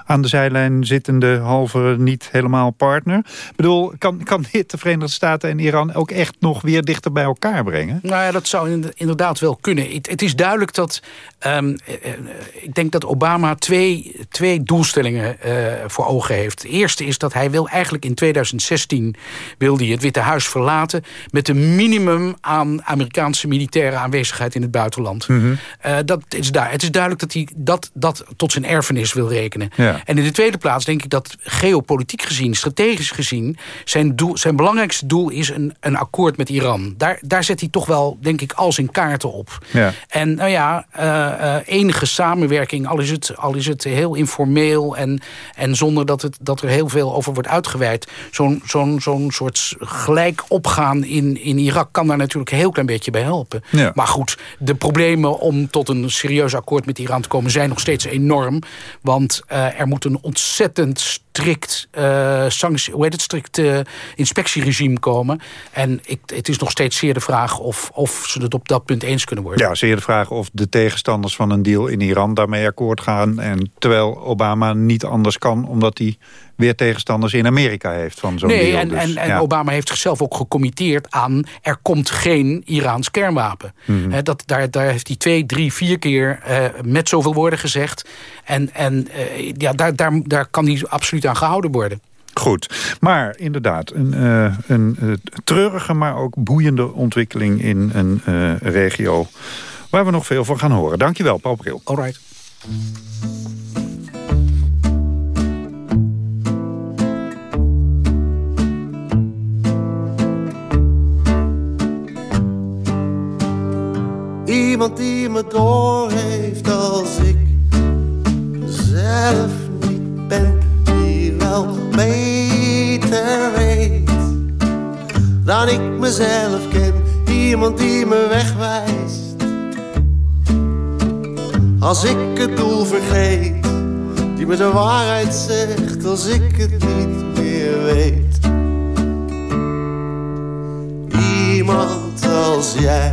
aan de zijlijn zittende halve niet helemaal partner. Ik bedoel, kan, kan dit de Verenigde Staten en Iran ook echt nog weer dichter bij elkaar brengen? Nou ja, dat zou inderdaad wel kunnen. Het, is duidelijk dat... Um, ik denk dat Obama twee, twee doelstellingen voor ogen heeft. De eerste is dat hij wil eigenlijk in 2016... wil hij het Witte Huis verlaten... met een minimum aan Amerikaanse militaire aanwezigheid in het buitenland. Mm -hmm. uh, dat is daar. Het is duidelijk dat hij dat, dat tot zijn erfenis wil rekenen. Ja. En in de tweede plaats denk ik dat geopolitiek gezien, strategisch gezien... zijn, doel, zijn belangrijkste doel is een, een akkoord met Iran. Daar, daar zet hij toch wel, denk ik, al zijn kaarten op. Ja. En nou ja, uh, uh, enige samenwerking, al is het, al is het heel informeel... en, en zonder dat, het, dat er heel veel over wordt uitgeweid... zo'n zo'n zo'n soort gelijk opgaan in, in Irak kan daar natuurlijk een heel klein beetje bij helpen. Ja. Maar goed, de problemen om tot een serieus akkoord met Iran te komen... zijn nog steeds enorm, want uh, er moet een ontzettend strikt, uh, sanctie, hoe heet het, strikt uh, inspectieregime komen. En ik, het is nog steeds zeer de vraag of, of ze het op dat punt eens kunnen worden. Ja, zeer de vraag of de tegenstanders van een deal in Iran daarmee akkoord gaan. En terwijl Obama niet anders kan, omdat hij weer tegenstanders in Amerika heeft van zo'n nee, deal. En, dus, en, en ja. Obama heeft zichzelf ook gecommitteerd aan... er komt geen Iraans kernwapen. Mm -hmm. dat, daar, daar heeft hij twee, drie, vier keer uh, met zoveel woorden gezegd. En, en uh, ja, daar, daar, daar kan hij absoluut aan gehouden worden. Goed, maar inderdaad, een, uh, een uh, treurige, maar ook boeiende ontwikkeling in een uh, regio waar we nog veel van gaan horen. Dankjewel, Paul Bril. All right. Iemand die me door heeft als ik zelf niet ben, wel beter weet dan ik mezelf ken. Iemand die me wegwijst als ik het doel vergeet, die me de waarheid zegt als ik het niet meer weet. Iemand als jij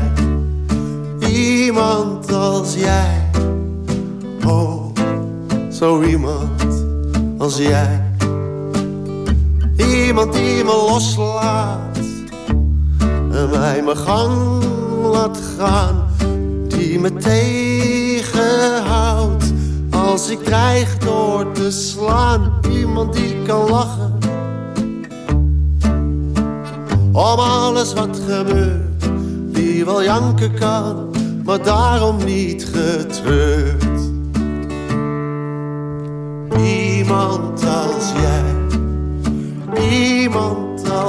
iemand als jij. Oh, zo iemand als jij. Iemand die me loslaat en mij mijn gang laat gaan. Die me tegenhoudt als ik dreig door te slaan. Iemand die kan lachen om alles wat gebeurt. Die wel janken kan maar daarom niet getreurd. Iemand als jij,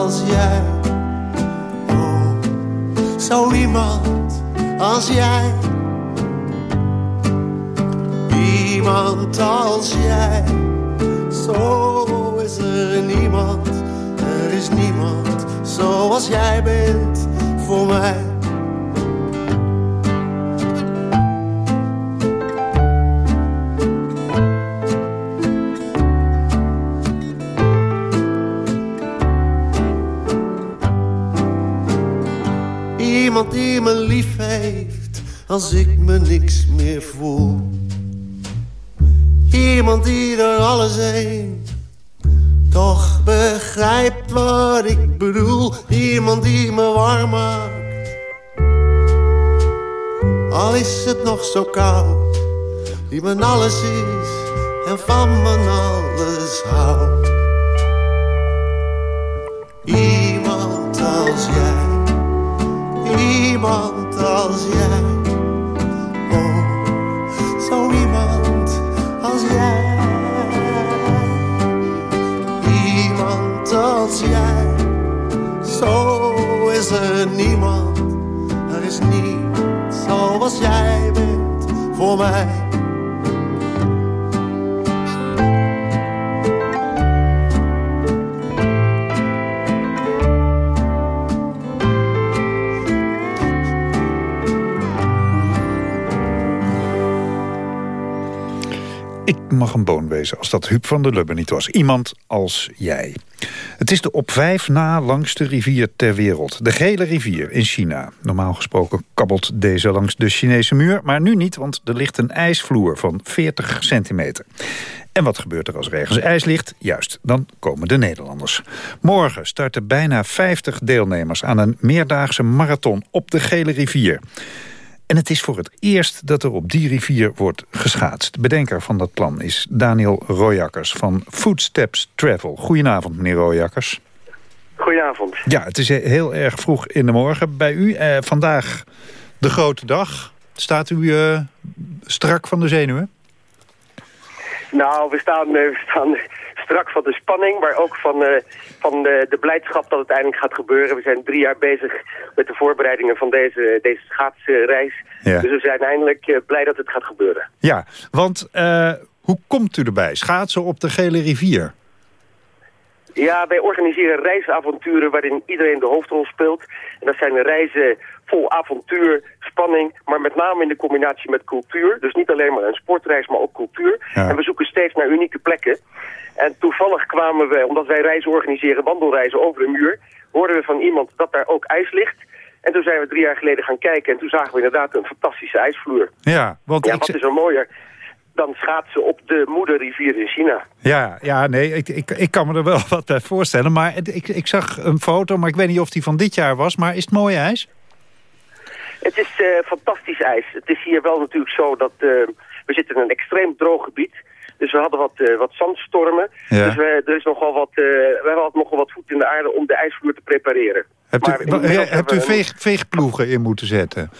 als jij. Oh, zo iemand als jij. Iemand als jij. Zo is er niemand, er is niemand zoals jij bent voor mij. Iemand die me lief heeft als ik me niks meer voel. Iemand die er alles heen toch begrijpt wat ik bedoel. Iemand die me warm maakt. Al is het nog zo koud, die mijn alles is en van mijn alles houdt. Iemand als jij iemand als jij. Oh, zo iemand als jij. Iemand als jij. Zo is er niemand, er is niet zoals jij bent voor mij. Ik mag een boon wezen als dat Huub van der Lubbe niet was. Iemand als jij. Het is de op vijf na langste rivier ter wereld. De Gele Rivier in China. Normaal gesproken kabbelt deze langs de Chinese muur. Maar nu niet, want er ligt een ijsvloer van 40 centimeter. En wat gebeurt er als ergens ijs ligt? Juist, dan komen de Nederlanders. Morgen starten bijna 50 deelnemers aan een meerdaagse marathon op de Gele Rivier. En het is voor het eerst dat er op die rivier wordt geschaatst. De bedenker van dat plan is Daniel Royakkers van Footsteps Travel. Goedenavond, meneer Royakkers. Goedenavond. Ja, het is heel erg vroeg in de morgen bij u. Eh, vandaag de grote dag. Staat u eh, strak van de zenuwen? Nou, we staan, eh, we staan strak van de spanning, maar ook van, uh, van de, de blijdschap dat het eindelijk gaat gebeuren. We zijn drie jaar bezig met de voorbereidingen van deze, deze schaatsreis. Ja. Dus we zijn eindelijk uh, blij dat het gaat gebeuren. Ja, want hoe komt u erbij? Schaatsen op de Gele Rivier? Ja, wij organiseren reisavonturen waarin iedereen de hoofdrol speelt. En dat zijn reizen vol avontuur, spanning, maar met name in de combinatie met cultuur. Dus niet alleen maar een sportreis, maar ook cultuur. Ja. En we zoeken steeds naar unieke plekken. En toevallig kwamen we, omdat wij reizen organiseren, wandelreizen over de muur, hoorden we van iemand dat daar ook ijs ligt. En toen zijn we drie jaar geleden gaan kijken en toen zagen we inderdaad een fantastische ijsvloer. Ja, want ja, wat is er mooier dan schaatsen op de moederrivier in China. Ja, ja nee, ik, ik, ik kan me er wel wat bij voorstellen. Maar ik, ik zag een foto, maar ik weet niet of die van dit jaar was. Maar is het mooi ijs? Het is uh, fantastisch ijs. Het is hier wel natuurlijk zo dat uh, we zitten in een extreem droog gebied. Dus we hadden wat, uh, wat zandstormen. Ja. Dus we, er is nogal wat, we hebben nogal wat voet in de aarde om de ijsvloer te prepareren. Hebt u, maar hebt u veeg, veegploegen in moeten zetten?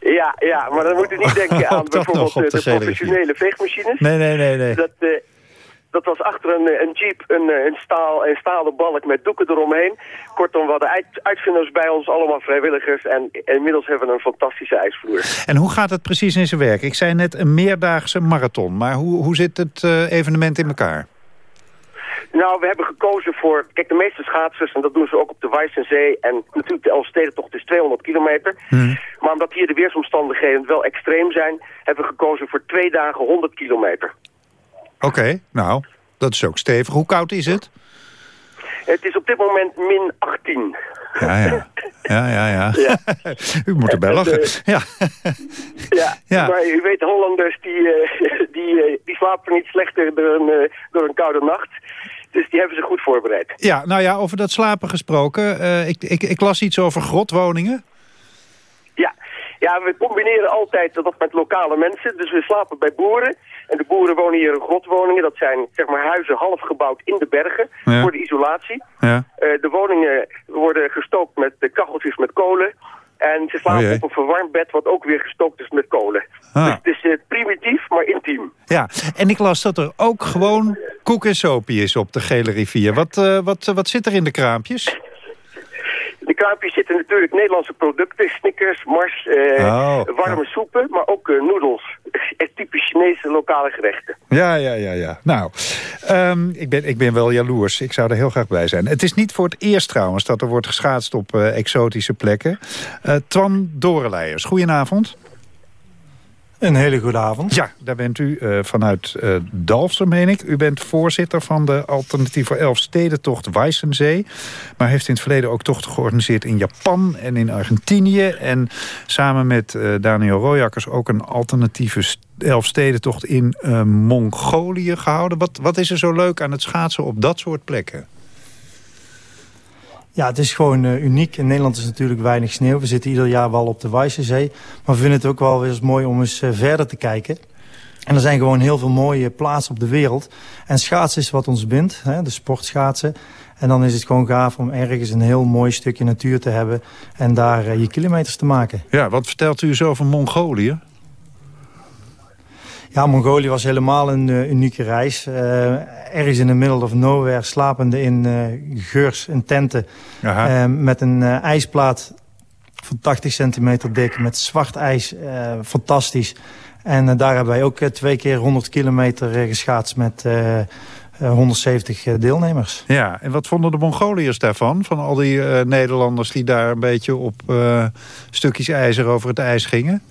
Ja, ja, maar dan moet u niet denken aan bijvoorbeeld de, de professionele veegmachines. Nee, nee, nee. nee. Dat, uh, dat was achter een, een jeep een, een, staal, een stalen balk met doeken eromheen. Kortom, we hadden uit, uitvinders bij ons, allemaal vrijwilligers. En inmiddels hebben we een fantastische ijsvloer. En hoe gaat het precies in zijn werk? Ik zei net een meerdaagse marathon. Maar hoe, hoe zit het uh, evenement in elkaar? Nou, we hebben gekozen voor... Kijk, de meeste schaatsers, en dat doen ze ook op de Weissensee... en natuurlijk de Elfstedentocht is 200 kilometer. Hmm. Maar omdat hier de weersomstandigheden wel extreem zijn... hebben we gekozen voor twee dagen 100 kilometer. Oké, okay, nou, dat is ook stevig. Hoe koud is het? Het is op dit moment min 18. Ja, ja. Ja, ja, ja. ja. u moet erbij lachen. Uh, ja. ja. ja, maar u weet, Hollanders die, uh, die, uh, die slapen niet slechter door een, door een koude nacht. Dus die hebben ze goed voorbereid. Ja, nou ja, over dat slapen gesproken. ik, ik, ik las iets over grotwoningen. Ja. we combineren altijd dat met lokale mensen. Dus we slapen bij boeren. En de boeren wonen hier in grotwoningen. Dat zijn zeg maar huizen half gebouwd in de bergen ja. voor de isolatie. Ja. Uh, de woningen worden gestookt met de kacheltjes met kolen. En ze slapen oh op een verwarmd bed wat ook weer gestookt is met kolen. Ah. Dus het is uh, primitief, maar intiem. Ja, en ik las dat er ook gewoon koek en sopie is op de Gele Rivier. Wat, uh, wat, wat zit er in de kraampjes? De kraampjes zitten natuurlijk Nederlandse producten. Snickers, Mars, uh, oh, warme ja. soepen, maar ook uh, noedels. Typisch Chinese lokale gerechten. Ja, ja, ja. ja. Nou, um, ik, ben, ik ben wel jaloers. Ik zou er heel graag bij zijn. Het is niet voor het eerst trouwens dat er wordt geschaatst op uh, exotische plekken. Twan Dorenleijers, goedenavond. Een hele goede avond. Ja, daar bent u uh, vanuit uh, Dalfsen, meen ik. U bent voorzitter van de Alternatief voor Elfstedentocht Weissensee. Maar heeft in het verleden ook tochten georganiseerd in Japan en in Argentinië. En samen met uh, Daniel Royakkers ook een alternatieve Elfstedentocht in Mongolië gehouden. Wat, wat is er zo leuk aan het schaatsen op dat soort plekken? Ja, het is gewoon uh, uniek. In Nederland is natuurlijk weinig sneeuw. We zitten ieder jaar wel op de Weissensee. Maar we vinden het ook wel weer eens mooi om eens uh, verder te kijken. En er zijn gewoon heel veel mooie plaatsen op de wereld. En schaatsen is wat ons bindt, hè, de sportschaatsen. En dan is het gewoon gaaf om ergens een heel mooi stukje natuur te hebben... en daar uh, je kilometers te maken. Ja, wat vertelt u zo van Mongolië? Ja, Mongolië was helemaal een uh, unieke reis. Uh, ergens in the middle of nowhere, slapende in uh, geurs en tenten. met een ijsplaat van 80 centimeter dik, met zwart ijs. fantastisch. En daar hebben wij ook twee keer 100 kilometer geschaatst met 170 deelnemers. Ja, en wat vonden de Mongoliërs daarvan? Van al die Nederlanders die daar een beetje op stukjes ijzer over het ijs gingen?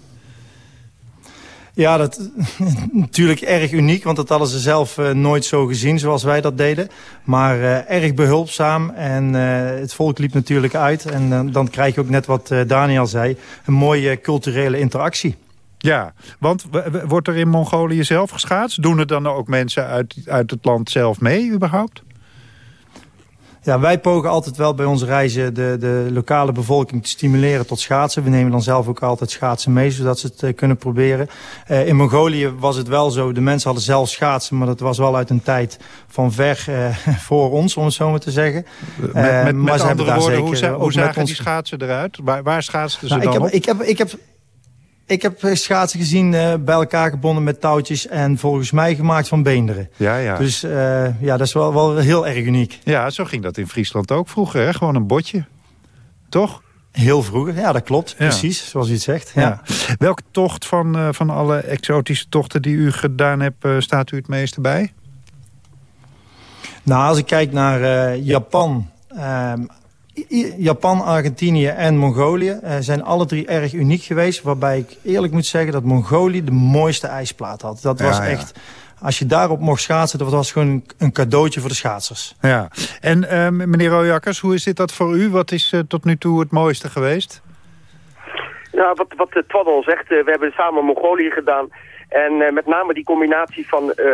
Ja, dat natuurlijk erg uniek, want dat hadden ze zelf uh, nooit zo gezien zoals wij dat deden. Maar uh, erg behulpzaam en uh, het volk liep natuurlijk uit. En dan krijg je ook net wat Daniel zei, een mooie culturele interactie. Ja, want wordt er in Mongolië zelf geschaatst? Doen er dan ook mensen uit, uit het land zelf mee überhaupt? Ja, wij pogen altijd wel bij onze reizen de, de lokale bevolking te stimuleren tot schaatsen. We nemen dan zelf ook altijd schaatsen mee, zodat ze het uh, kunnen proberen. Uh, in Mongolië was het wel zo, de mensen hadden zelf schaatsen... maar dat was wel uit een tijd van ver uh, voor ons, om het zo maar te zeggen. Met, met, met andere woorden, zeker, hoe, hoe zagen die schaatsen eruit? Waar, waar schaatsten ze nou, dan ik heb, ik heb, ik heb ik heb schaatsen gezien uh, bij elkaar gebonden met touwtjes... en volgens mij gemaakt van beenderen. Ja, ja. Dus uh, ja, dat is wel, wel heel erg uniek. Ja, zo ging dat in Friesland ook vroeger, hè? Gewoon een botje. Toch? Heel vroeger, ja, dat klopt. Ja. Precies, zoals u het zegt. Ja. ja. Welke tocht van, uh, van alle exotische tochten die u gedaan hebt... staat u het meeste bij? Nou, als ik kijk naar Japan... Japan, Argentinië en Mongolië uh, zijn alle drie erg uniek geweest. Waarbij ik eerlijk moet zeggen dat Mongolië de mooiste ijsplaat had. Dat was echt... Als je daarop mocht schaatsen, dat was gewoon een cadeautje voor de schaatsers. Ja. En uh, meneer Rojakkers, hoe is dit dat voor u? Wat is uh, tot nu toe het mooiste geweest? Nou, wat, wat Twaddel al zegt, we hebben samen Mongolië gedaan. En uh, met name die combinatie van uh,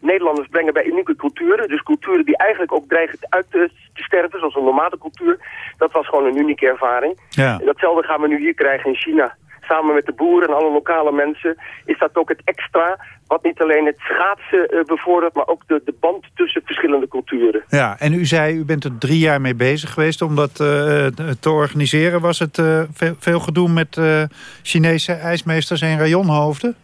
Nederlanders brengen bij unieke culturen. Dus culturen die eigenlijk ook dreigen uit te, te sterven, zoals een normale cultuur. Dat was gewoon een unieke ervaring. Ja. En datzelfde gaan we nu hier krijgen in China. Samen met de boeren en alle lokale mensen is dat ook het extra... wat niet alleen het schaatsen uh, bevordert, maar ook de, de band tussen verschillende culturen. Ja, en u zei, u bent er drie jaar mee bezig geweest om dat te organiseren. Was het veel, veel gedoe met Chinese ijsmeesters en rayonhoofden?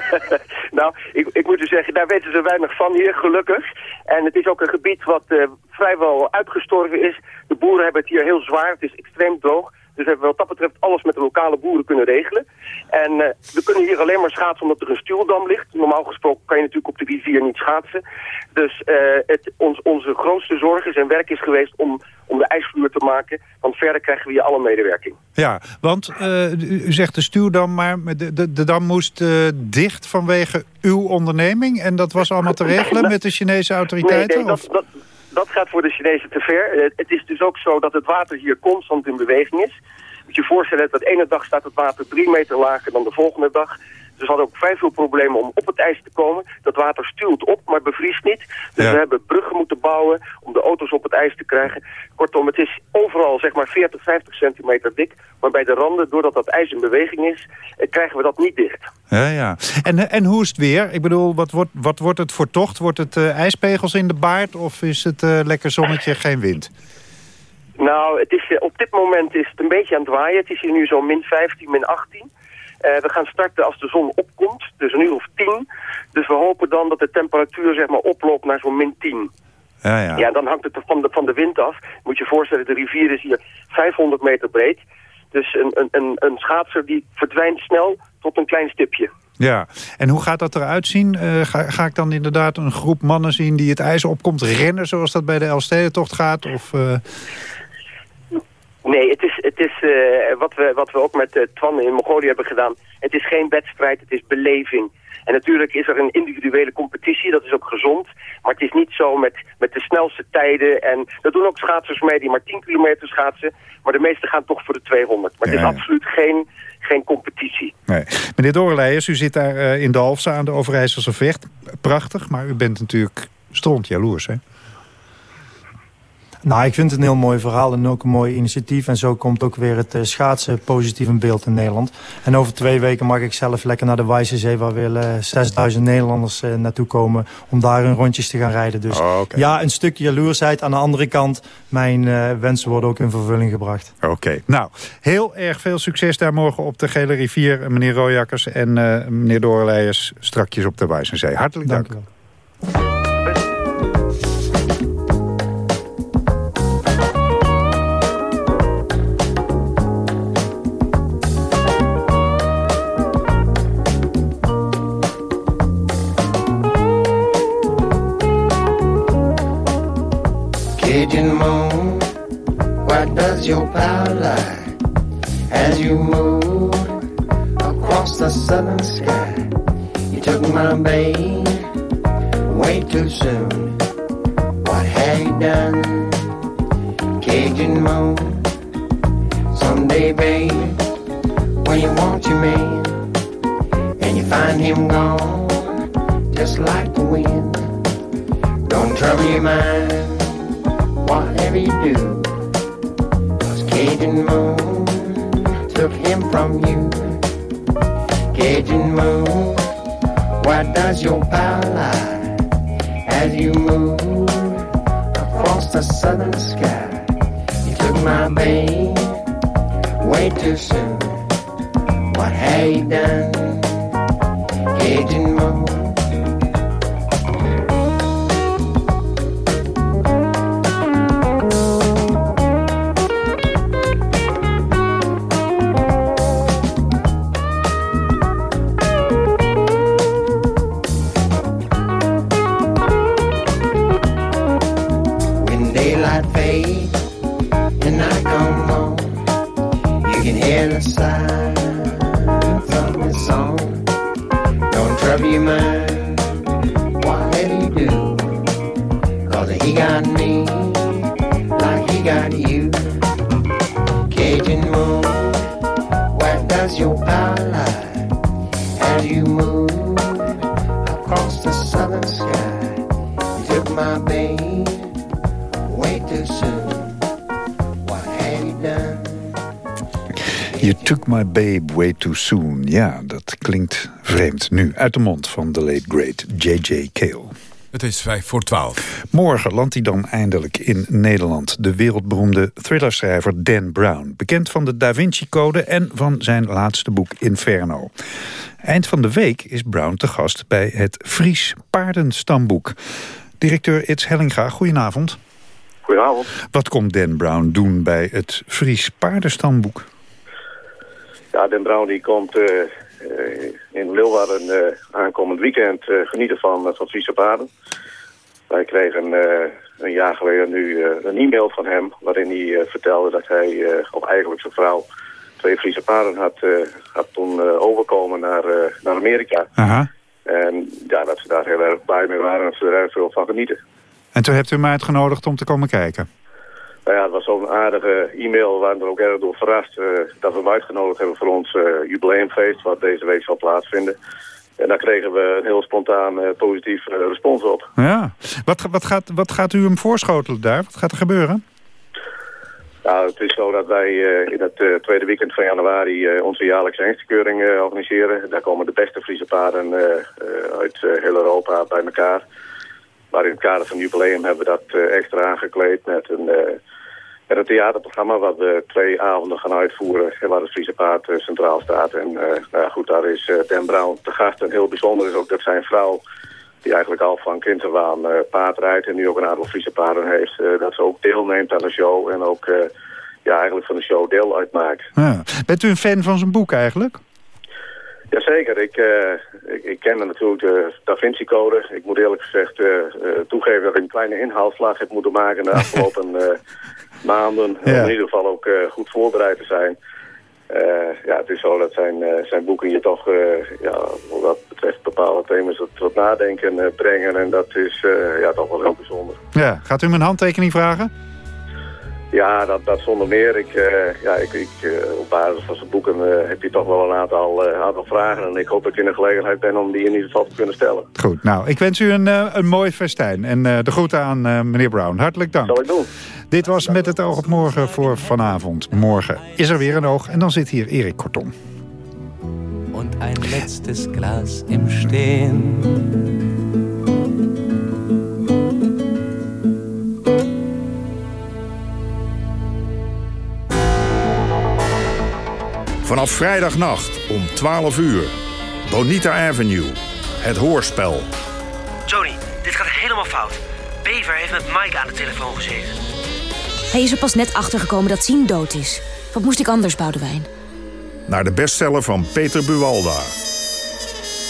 nou, ik, ik moet u zeggen, daar weten ze weinig van hier, gelukkig. En het is ook een gebied wat uh, vrijwel uitgestorven is. De boeren hebben het hier heel zwaar, het is extreem droog. Dus we hebben wat dat betreft alles met de lokale boeren kunnen regelen. En uh, we kunnen hier alleen maar schaatsen omdat er een stuwdam ligt. Normaal gesproken kan je natuurlijk op de rivier niet schaatsen. Dus uh, het, ons, onze grootste zorg is en werk is geweest om, om de ijsvloer te maken. Want verder krijgen we hier alle medewerking. Ja, want uh, u zegt de stuwdam, maar de, de, de dam moest dicht vanwege uw onderneming. En dat was allemaal te regelen met de Chinese autoriteiten? Nee, nee dat, dat, dat gaat voor de Chinezen te ver. Eh, het is dus ook zo dat het water hier constant in beweging is. Moet je voorstellen dat de ene dag staat het water drie meter lager dan de volgende dag. Dus we hadden ook vrij veel problemen om op het ijs te komen. Dat water stuwt op, maar bevriest niet. Dus we hebben bruggen moeten bouwen om de auto's op het ijs te krijgen. Kortom, het is overal zeg maar 40, 50 centimeter dik. Maar bij de randen, doordat dat ijs in beweging is, eh, krijgen we dat niet dicht. Ja, ja. En, en hoe is het weer? Ik bedoel, wat wordt, wat wordt het voor tocht? Wordt het uh, ijspegels in de baard of is het uh, lekker zonnetje, geen wind? Nou, het is, op dit moment is het een beetje aan het waaien. Het is hier nu zo min 15, min 18. Uh, we gaan starten als de zon opkomt, dus een uur of tien. Dus we hopen dan dat de temperatuur zeg maar, oploopt naar zo'n min 10. Ja, ja. ja, dan hangt het van de, van de wind af. Moet je je voorstellen, de rivier is hier 500 meter breed. Dus een, een, een, een schaatser die verdwijnt snel tot een klein stipje. Ja, en hoe gaat dat eruit zien? Uh, ga, ga, ik dan inderdaad een groep mannen zien die het ijs opkomt rennen... zoals dat bij de Elfstedentocht gaat? Of, uh... Nee, het is, het is uh, wat, we, wat we ook met uh, Twan in Mongolië hebben gedaan. Het is geen wedstrijd, het is beleving. En natuurlijk is er een individuele competitie, dat is ook gezond. Maar het is niet zo met, met de snelste tijden. En dat doen ook schaatsers mee die maar 10 kilometer schaatsen. Maar de meesten gaan toch voor de 200. Maar het is absoluut geen, geen competitie. Nee. Meneer Doreleijers, u zit daar uh, in de Halfse aan de Overijsselse Vecht. Prachtig, maar u bent natuurlijk stront jaloers, hè? Nou, ik vind het een heel mooi verhaal en ook een mooi initiatief. En zo komt ook weer het uh, schaatsen positief in beeld in Nederland. En over twee weken mag ik zelf lekker naar de Zee... waar weer uh, 6000 Nederlanders uh, naartoe komen om daar hun rondjes te gaan rijden. Dus oh, okay. ja, een stukje jaloersheid. Aan de andere kant, mijn uh, wensen worden ook in vervulling gebracht. Oké, okay. nou, heel erg veel succes daar morgen op de Gele Rivier. Meneer Royakkers en meneer Doorleijers strakjes op de Zee. Hartelijk dank. dank your power lie as you move across the southern sky. You took my babe way too soon. What had you done? Cajun moon. Someday, baby, when you want your man, and you find him gone, just like the wind. Don't trouble your mind, whatever you do. Cajun moon took him from you. Cajun moon, why does your power lie as you move across the southern sky? You took my babe way too soon. What have you done, Cajun moon? You can hear the silence of his song. Don't trouble your mind, whatever you do, cause he got me like he got you. Cajun moon, where does your power lie as you move You took my babe way too soon. Ja, dat klinkt vreemd nu. Uit de mond van de late great J.J. Cale. Het is vijf voor twaalf. Morgen landt hij dan eindelijk in Nederland. De wereldberoemde thrillerschrijver Dan Brown. Bekend van de Da Vinci Code en van zijn laatste boek Inferno. Eind van de week is Brown te gast bij het Fries Paardenstamboek. Directeur Its Hellinga, goedenavond. Goedenavond. Wat komt Dan Brown doen bij het Fries Paardenstamboek? Ja, Den Brown die komt eh, eh, in Leeuwarden eh, aankomend weekend genieten van, van Friese paarden. Wij kregen een jaar geleden nu een e-mail van hem... waarin hij vertelde dat hij, of eigenlijk zijn vrouw... twee Friese paarden had, had toen overkomen naar, naar Amerika. Aha. En ja, dat ze daar heel erg blij mee waren en dat ze er erg veel van genieten. En toen hebt u mij uitgenodigd om te komen kijken. Nou ja, het was zo'n aardige e-mail. We waren er ook erg door verrast eh, dat we hem uitgenodigd hebben voor ons eh, jubileumfeest, wat deze week zal plaatsvinden. En daar kregen we een heel spontaan eh, positief respons op. Ja. Wat, wat, gaat, wat gaat u hem voorschotelen daar? Wat gaat er gebeuren? Nou, het is zo dat wij in het tweede weekend van januari onze jaarlijkse hengstekeuring organiseren. Daar komen de beste Friese paarden uit heel Europa bij elkaar. Maar in het kader van het jubileum hebben we dat extra aangekleed met een, eh, met een theaterprogramma wat we twee avonden gaan uitvoeren. en Waar het Friese paard eh, centraal staat. En eh, nou ja, goed, daar is eh, Dan Brown te gast. En heel bijzonder is ook dat zijn vrouw die eigenlijk al van kind af aan eh, paard rijdt en nu ook een aantal Friese paarden heeft, eh, dat ze ook deelneemt aan de show en ook eh, ja, eigenlijk van de show deel uitmaakt. Ja. Bent u een fan van zijn boek eigenlijk? Jazeker, ik, eh, ik, ik ken natuurlijk de Da Vinci Code. Ik moet eerlijk gezegd eh, eh, toegeven dat ik een kleine inhaalslag heb moeten maken de afgelopen eh, maanden. Ja. Om in ieder geval ook eh, goed voorbereid te zijn. Eh, ja, het is zo dat zijn, eh, zijn boeken je toch, ja, wat betreft bepaalde thema's tot, tot nadenken brengen. En dat is ja, toch wel heel bijzonder. Ja. Gaat u me een handtekening vragen? Ja, dat, dat zonder meer. Ik, eh, ja, ik, ik, eh, op basis van zijn boeken eh, heb je toch wel een aantal, eh, aantal vragen. En ik hoop dat ik in de gelegenheid ben om die in ieder geval te kunnen stellen. Goed, nou, ik wens u een, een mooi festijn. En eh, de groeten aan eh, meneer Brown. Hartelijk dank. Zal ik doen. Dit was Met het oog op morgen voor vanavond. Morgen is er weer een oog en dan zit hier Erik Kortom. und ein letztes Glas im Stehen. Vanaf vrijdagnacht om 12 uur. Bonita Avenue. Het hoorspel. Johnny, dit gaat helemaal fout. Bever heeft met Mike aan de telefoon gezeten. Hij is er pas net achtergekomen dat Sien dood is. Wat moest ik anders, Boudewijn? Naar de bestseller van Peter Buwalda.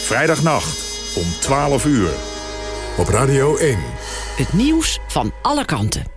Vrijdagnacht om 12 uur. Op Radio 1. Het nieuws van alle kanten.